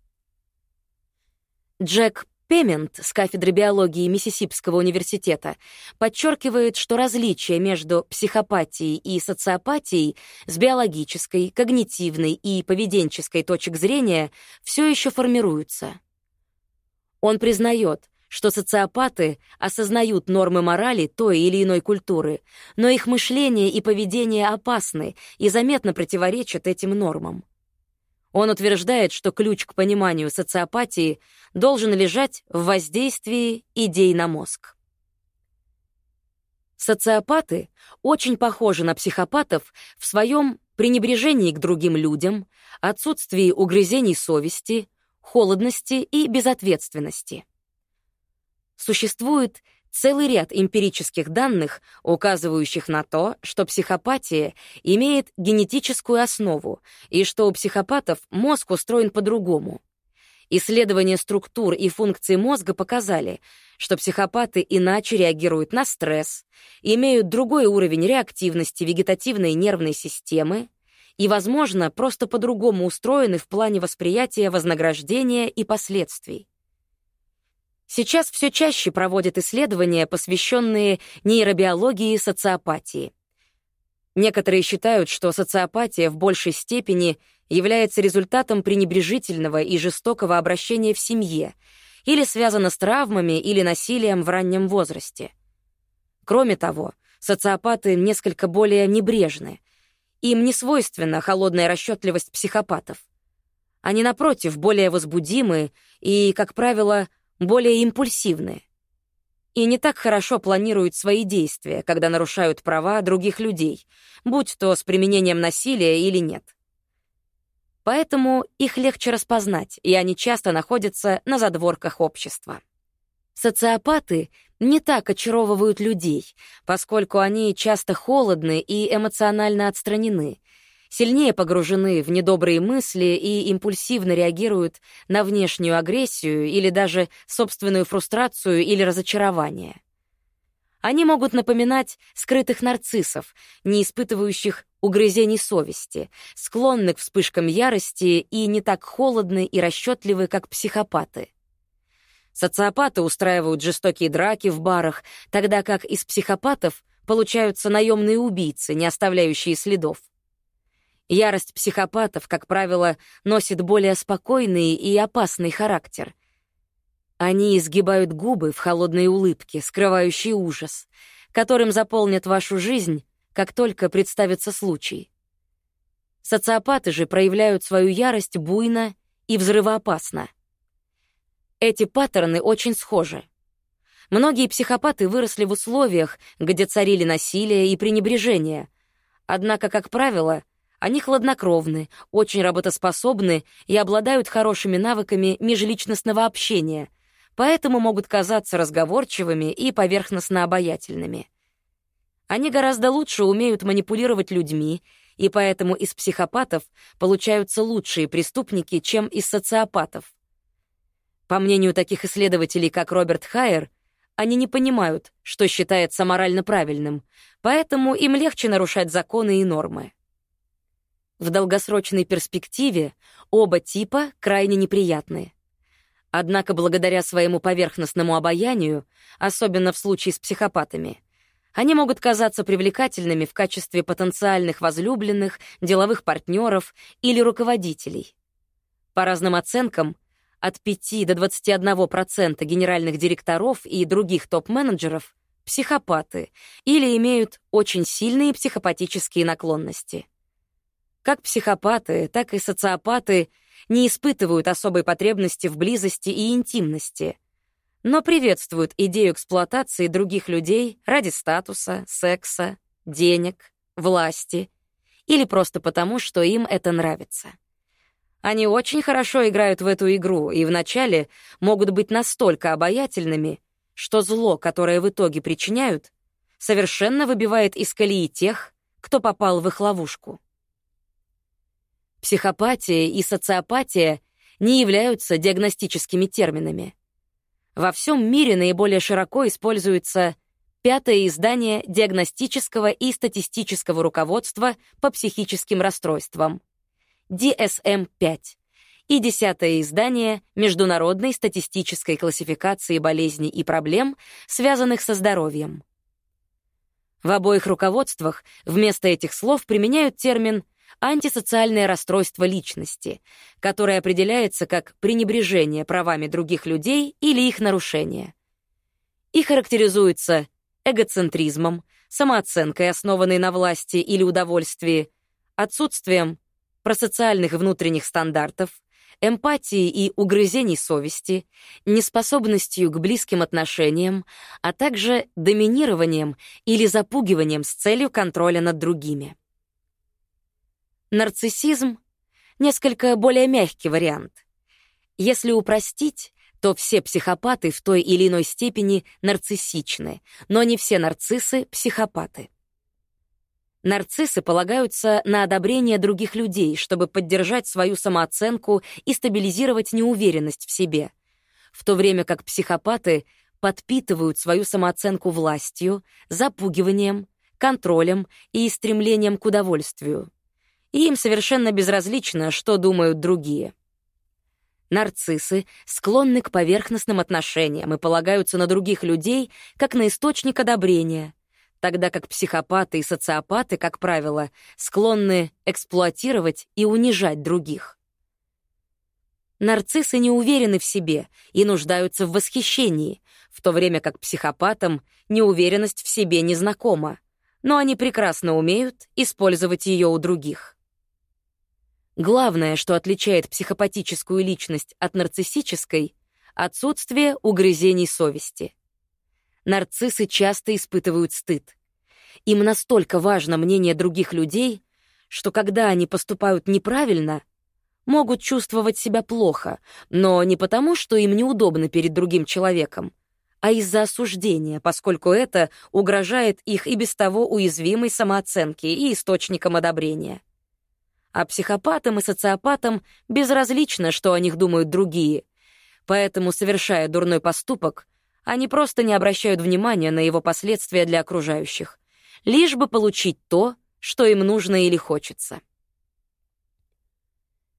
Джек Пемент с кафедры биологии Миссисипского университета подчеркивает, что различия между психопатией и социопатией с биологической, когнитивной и поведенческой точек зрения все еще формируются. Он признает, что социопаты осознают нормы морали той или иной культуры, но их мышление и поведение опасны и заметно противоречат этим нормам. Он утверждает, что ключ к пониманию социопатии должен лежать в воздействии идей на мозг. Социопаты очень похожи на психопатов в своем пренебрежении к другим людям, отсутствии угрызений совести, холодности и безответственности. Существует целый ряд эмпирических данных, указывающих на то, что психопатия имеет генетическую основу и что у психопатов мозг устроен по-другому. Исследования структур и функций мозга показали, что психопаты иначе реагируют на стресс, имеют другой уровень реактивности вегетативной нервной системы и, возможно, просто по-другому устроены в плане восприятия вознаграждения и последствий. Сейчас все чаще проводят исследования, посвященные нейробиологии и социопатии. Некоторые считают, что социопатия в большей степени является результатом пренебрежительного и жестокого обращения в семье или связана с травмами или насилием в раннем возрасте. Кроме того, социопаты несколько более небрежны. Им не свойственна холодная расчетливость психопатов. Они, напротив, более возбудимы и, как правило, более импульсивны и не так хорошо планируют свои действия, когда нарушают права других людей, будь то с применением насилия или нет. Поэтому их легче распознать, и они часто находятся на задворках общества. Социопаты не так очаровывают людей, поскольку они часто холодны и эмоционально отстранены, сильнее погружены в недобрые мысли и импульсивно реагируют на внешнюю агрессию или даже собственную фрустрацию или разочарование. Они могут напоминать скрытых нарциссов, не испытывающих угрызений совести, склонны к вспышкам ярости и не так холодны и расчетливы, как психопаты. Социопаты устраивают жестокие драки в барах, тогда как из психопатов получаются наемные убийцы, не оставляющие следов. Ярость психопатов, как правило, носит более спокойный и опасный характер. Они изгибают губы в холодной улыбке, скрывающей ужас, которым заполнят вашу жизнь, как только представится случай. Социопаты же проявляют свою ярость буйно и взрывоопасно. Эти паттерны очень схожи. Многие психопаты выросли в условиях, где царили насилие и пренебрежение. Однако, как правило, они хладнокровны, очень работоспособны и обладают хорошими навыками межличностного общения, поэтому могут казаться разговорчивыми и поверхностно обаятельными. Они гораздо лучше умеют манипулировать людьми, и поэтому из психопатов получаются лучшие преступники, чем из социопатов. По мнению таких исследователей, как Роберт Хайер, они не понимают, что считается морально правильным, поэтому им легче нарушать законы и нормы. В долгосрочной перспективе оба типа крайне неприятны. Однако благодаря своему поверхностному обаянию, особенно в случае с психопатами, они могут казаться привлекательными в качестве потенциальных возлюбленных, деловых партнеров или руководителей. По разным оценкам, от 5 до 21% генеральных директоров и других топ-менеджеров — психопаты или имеют очень сильные психопатические наклонности. Как психопаты, так и социопаты не испытывают особой потребности в близости и интимности, но приветствуют идею эксплуатации других людей ради статуса, секса, денег, власти или просто потому, что им это нравится. Они очень хорошо играют в эту игру и вначале могут быть настолько обаятельными, что зло, которое в итоге причиняют, совершенно выбивает из колеи тех, кто попал в их ловушку. Психопатия и социопатия не являются диагностическими терминами. Во всем мире наиболее широко используется пятое издание диагностического и статистического руководства по психическим расстройствам DSM-5 и десятое издание Международной статистической классификации болезней и проблем, связанных со здоровьем. В обоих руководствах вместо этих слов применяют термин антисоциальное расстройство личности, которое определяется как пренебрежение правами других людей или их нарушение. И характеризуется эгоцентризмом, самооценкой, основанной на власти или удовольствии, отсутствием просоциальных внутренних стандартов, эмпатии и угрызений совести, неспособностью к близким отношениям, а также доминированием или запугиванием с целью контроля над другими. Нарциссизм — несколько более мягкий вариант. Если упростить, то все психопаты в той или иной степени нарциссичны, но не все нарциссы — психопаты. Нарциссы полагаются на одобрение других людей, чтобы поддержать свою самооценку и стабилизировать неуверенность в себе, в то время как психопаты подпитывают свою самооценку властью, запугиванием, контролем и стремлением к удовольствию. И им совершенно безразлично, что думают другие. Нарциссы склонны к поверхностным отношениям и полагаются на других людей как на источник одобрения, тогда как психопаты и социопаты, как правило, склонны эксплуатировать и унижать других. Нарциссы не уверены в себе и нуждаются в восхищении, в то время как психопатам неуверенность в себе незнакома, но они прекрасно умеют использовать ее у других. Главное, что отличает психопатическую личность от нарциссической — отсутствие угрызений совести — нарциссы часто испытывают стыд. Им настолько важно мнение других людей, что когда они поступают неправильно, могут чувствовать себя плохо, но не потому, что им неудобно перед другим человеком, а из-за осуждения, поскольку это угрожает их и без того уязвимой самооценке и источником одобрения. А психопатам и социопатам безразлично, что о них думают другие, поэтому, совершая дурной поступок, они просто не обращают внимания на его последствия для окружающих, лишь бы получить то, что им нужно или хочется.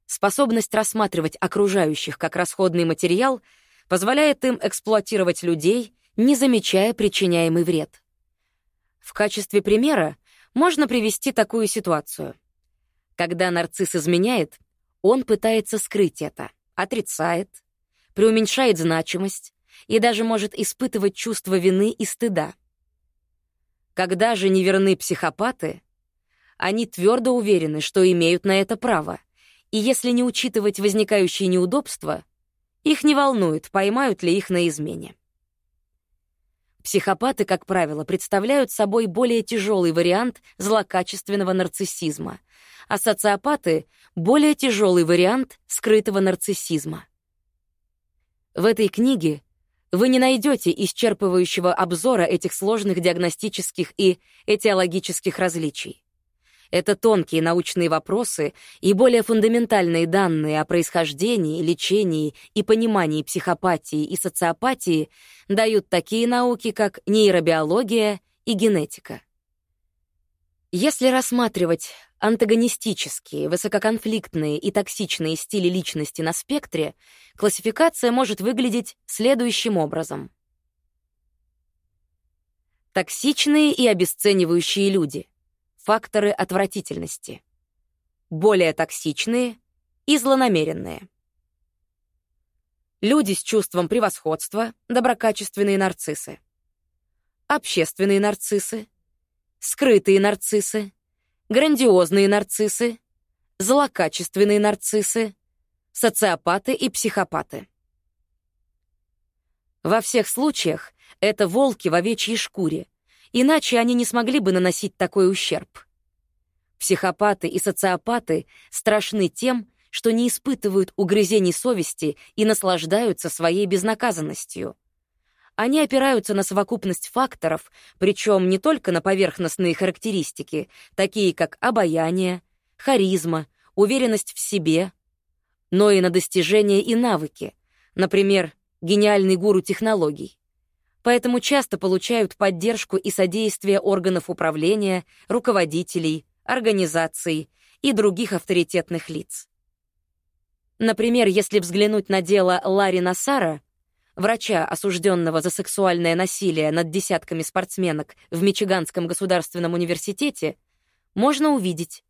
Способность рассматривать окружающих как расходный материал позволяет им эксплуатировать людей, не замечая причиняемый вред. В качестве примера можно привести такую ситуацию. Когда нарцисс изменяет, он пытается скрыть это, отрицает, преуменьшает значимость, и даже может испытывать чувство вины и стыда. Когда же неверны психопаты, они твердо уверены, что имеют на это право, и если не учитывать возникающие неудобства, их не волнует, поймают ли их на измене. Психопаты, как правило, представляют собой более тяжелый вариант злокачественного нарциссизма, а социопаты — более тяжелый вариант скрытого нарциссизма. В этой книге вы не найдете исчерпывающего обзора этих сложных диагностических и этиологических различий. Это тонкие научные вопросы и более фундаментальные данные о происхождении, лечении и понимании психопатии и социопатии дают такие науки, как нейробиология и генетика. Если рассматривать антагонистические, высококонфликтные и токсичные стили личности на спектре, классификация может выглядеть следующим образом. Токсичные и обесценивающие люди. Факторы отвратительности. Более токсичные и злонамеренные. Люди с чувством превосходства, доброкачественные нарциссы. Общественные нарциссы, скрытые нарциссы, грандиозные нарциссы, злокачественные нарциссы, социопаты и психопаты. Во всех случаях это волки в овечьей шкуре, иначе они не смогли бы наносить такой ущерб. Психопаты и социопаты страшны тем, что не испытывают угрызений совести и наслаждаются своей безнаказанностью. Они опираются на совокупность факторов, причем не только на поверхностные характеристики, такие как обаяние, харизма, уверенность в себе, но и на достижения и навыки, например, гениальный гуру технологий. Поэтому часто получают поддержку и содействие органов управления, руководителей, организаций и других авторитетных лиц. Например, если взглянуть на дело Ларри Насара, врача, осужденного за сексуальное насилие над десятками спортсменок в Мичиганском государственном университете, можно увидеть,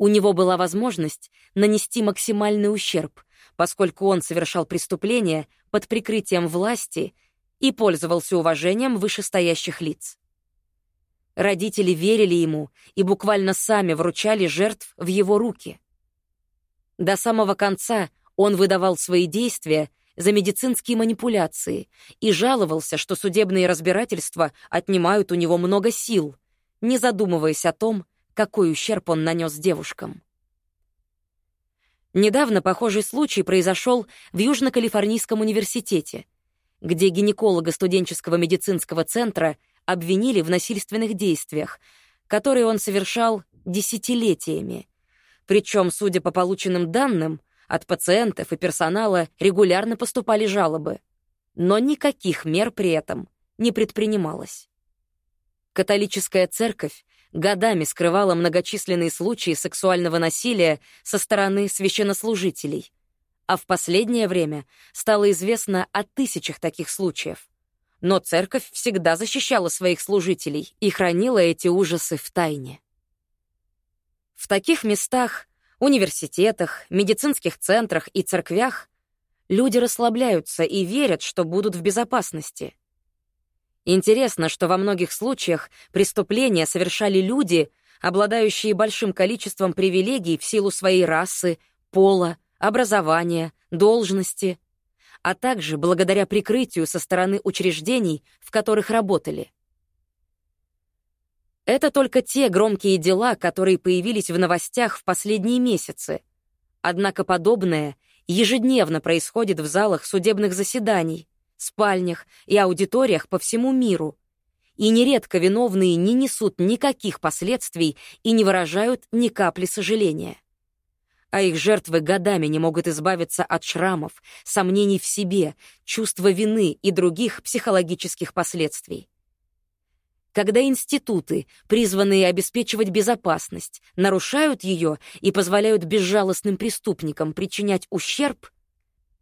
у него была возможность нанести максимальный ущерб, поскольку он совершал преступление под прикрытием власти и пользовался уважением вышестоящих лиц. Родители верили ему и буквально сами вручали жертв в его руки. До самого конца он выдавал свои действия за медицинские манипуляции и жаловался, что судебные разбирательства отнимают у него много сил, не задумываясь о том, какой ущерб он нанес девушкам. Недавно похожий случай произошел в Южно-Калифорнийском университете, где гинеколога студенческого медицинского центра обвинили в насильственных действиях, которые он совершал десятилетиями. Причем, судя по полученным данным, от пациентов и персонала регулярно поступали жалобы. Но никаких мер при этом не предпринималось. Католическая церковь годами скрывала многочисленные случаи сексуального насилия со стороны священнослужителей, а в последнее время стало известно о тысячах таких случаев. Но церковь всегда защищала своих служителей и хранила эти ужасы в тайне. В таких местах, университетах, медицинских центрах и церквях люди расслабляются и верят, что будут в безопасности — Интересно, что во многих случаях преступления совершали люди, обладающие большим количеством привилегий в силу своей расы, пола, образования, должности, а также благодаря прикрытию со стороны учреждений, в которых работали. Это только те громкие дела, которые появились в новостях в последние месяцы. Однако подобное ежедневно происходит в залах судебных заседаний, спальнях и аудиториях по всему миру. И нередко виновные не несут никаких последствий и не выражают ни капли сожаления. А их жертвы годами не могут избавиться от шрамов, сомнений в себе, чувства вины и других психологических последствий. Когда институты, призванные обеспечивать безопасность, нарушают ее и позволяют безжалостным преступникам причинять ущерб —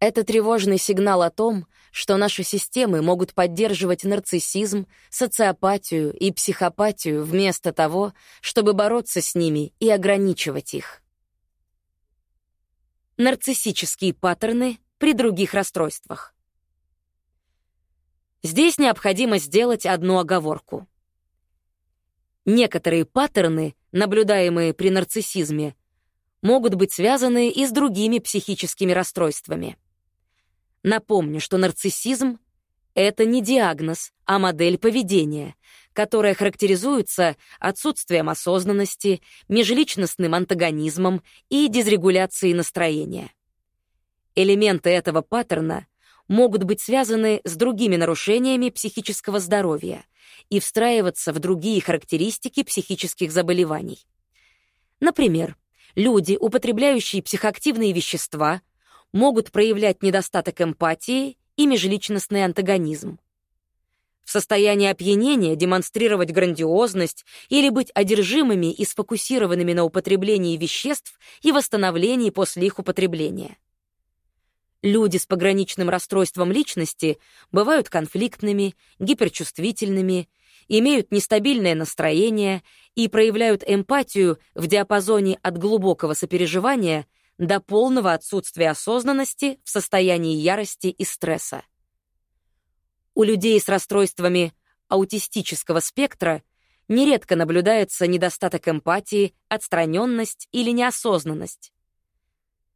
это тревожный сигнал о том, что наши системы могут поддерживать нарциссизм, социопатию и психопатию вместо того, чтобы бороться с ними и ограничивать их. Нарциссические паттерны при других расстройствах. Здесь необходимо сделать одну оговорку. Некоторые паттерны, наблюдаемые при нарциссизме, могут быть связаны и с другими психическими расстройствами. Напомню, что нарциссизм — это не диагноз, а модель поведения, которая характеризуется отсутствием осознанности, межличностным антагонизмом и дисрегуляцией настроения. Элементы этого паттерна могут быть связаны с другими нарушениями психического здоровья и встраиваться в другие характеристики психических заболеваний. Например, люди, употребляющие психоактивные вещества, могут проявлять недостаток эмпатии и межличностный антагонизм. В состоянии опьянения демонстрировать грандиозность или быть одержимыми и сфокусированными на употреблении веществ и восстановлении после их употребления. Люди с пограничным расстройством личности бывают конфликтными, гиперчувствительными, имеют нестабильное настроение и проявляют эмпатию в диапазоне от глубокого сопереживания до полного отсутствия осознанности в состоянии ярости и стресса. У людей с расстройствами аутистического спектра нередко наблюдается недостаток эмпатии, отстраненность или неосознанность.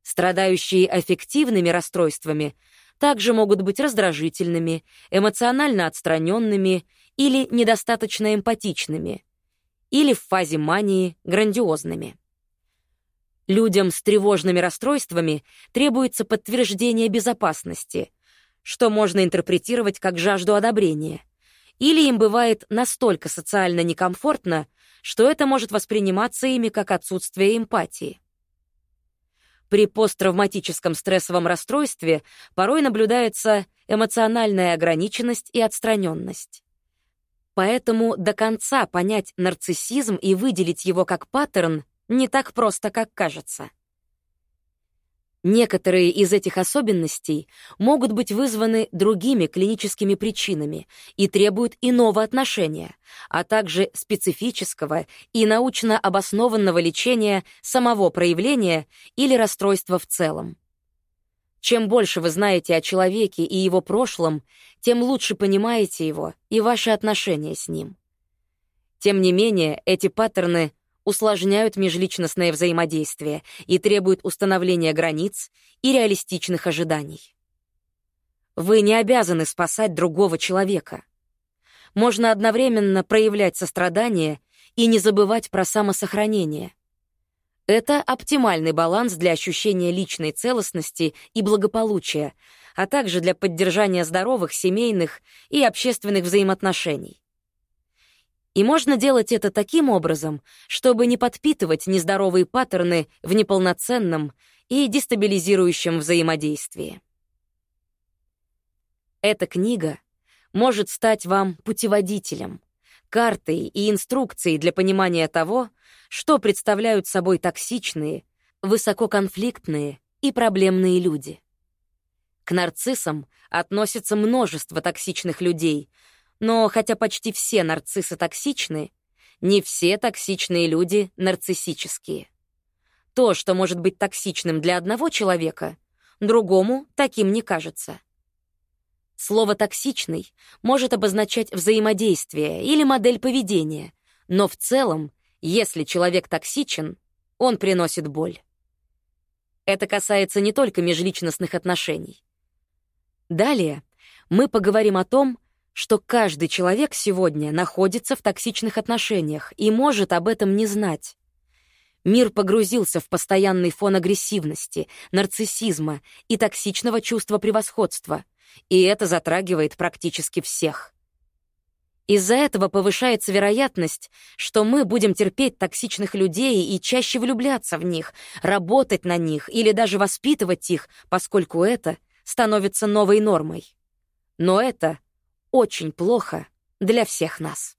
Страдающие аффективными расстройствами также могут быть раздражительными, эмоционально отстраненными или недостаточно эмпатичными, или в фазе мании грандиозными. Людям с тревожными расстройствами требуется подтверждение безопасности, что можно интерпретировать как жажду одобрения. Или им бывает настолько социально некомфортно, что это может восприниматься ими как отсутствие эмпатии. При посттравматическом стрессовом расстройстве порой наблюдается эмоциональная ограниченность и отстраненность. Поэтому до конца понять нарциссизм и выделить его как паттерн не так просто, как кажется. Некоторые из этих особенностей могут быть вызваны другими клиническими причинами и требуют иного отношения, а также специфического и научно обоснованного лечения самого проявления или расстройства в целом. Чем больше вы знаете о человеке и его прошлом, тем лучше понимаете его и ваши отношения с ним. Тем не менее, эти паттерны усложняют межличностное взаимодействие и требуют установления границ и реалистичных ожиданий. Вы не обязаны спасать другого человека. Можно одновременно проявлять сострадание и не забывать про самосохранение. Это оптимальный баланс для ощущения личной целостности и благополучия, а также для поддержания здоровых семейных и общественных взаимоотношений. И можно делать это таким образом, чтобы не подпитывать нездоровые паттерны в неполноценном и дестабилизирующем взаимодействии. Эта книга может стать вам путеводителем, картой и инструкцией для понимания того, что представляют собой токсичные, высококонфликтные и проблемные люди. К нарциссам относится множество токсичных людей — но хотя почти все нарциссы токсичны, не все токсичные люди нарциссические. То, что может быть токсичным для одного человека, другому таким не кажется. Слово «токсичный» может обозначать взаимодействие или модель поведения, но в целом, если человек токсичен, он приносит боль. Это касается не только межличностных отношений. Далее мы поговорим о том, что каждый человек сегодня находится в токсичных отношениях и может об этом не знать. Мир погрузился в постоянный фон агрессивности, нарциссизма и токсичного чувства превосходства, и это затрагивает практически всех. Из-за этого повышается вероятность, что мы будем терпеть токсичных людей и чаще влюбляться в них, работать на них или даже воспитывать их, поскольку это становится новой нормой. Но это очень плохо для всех нас.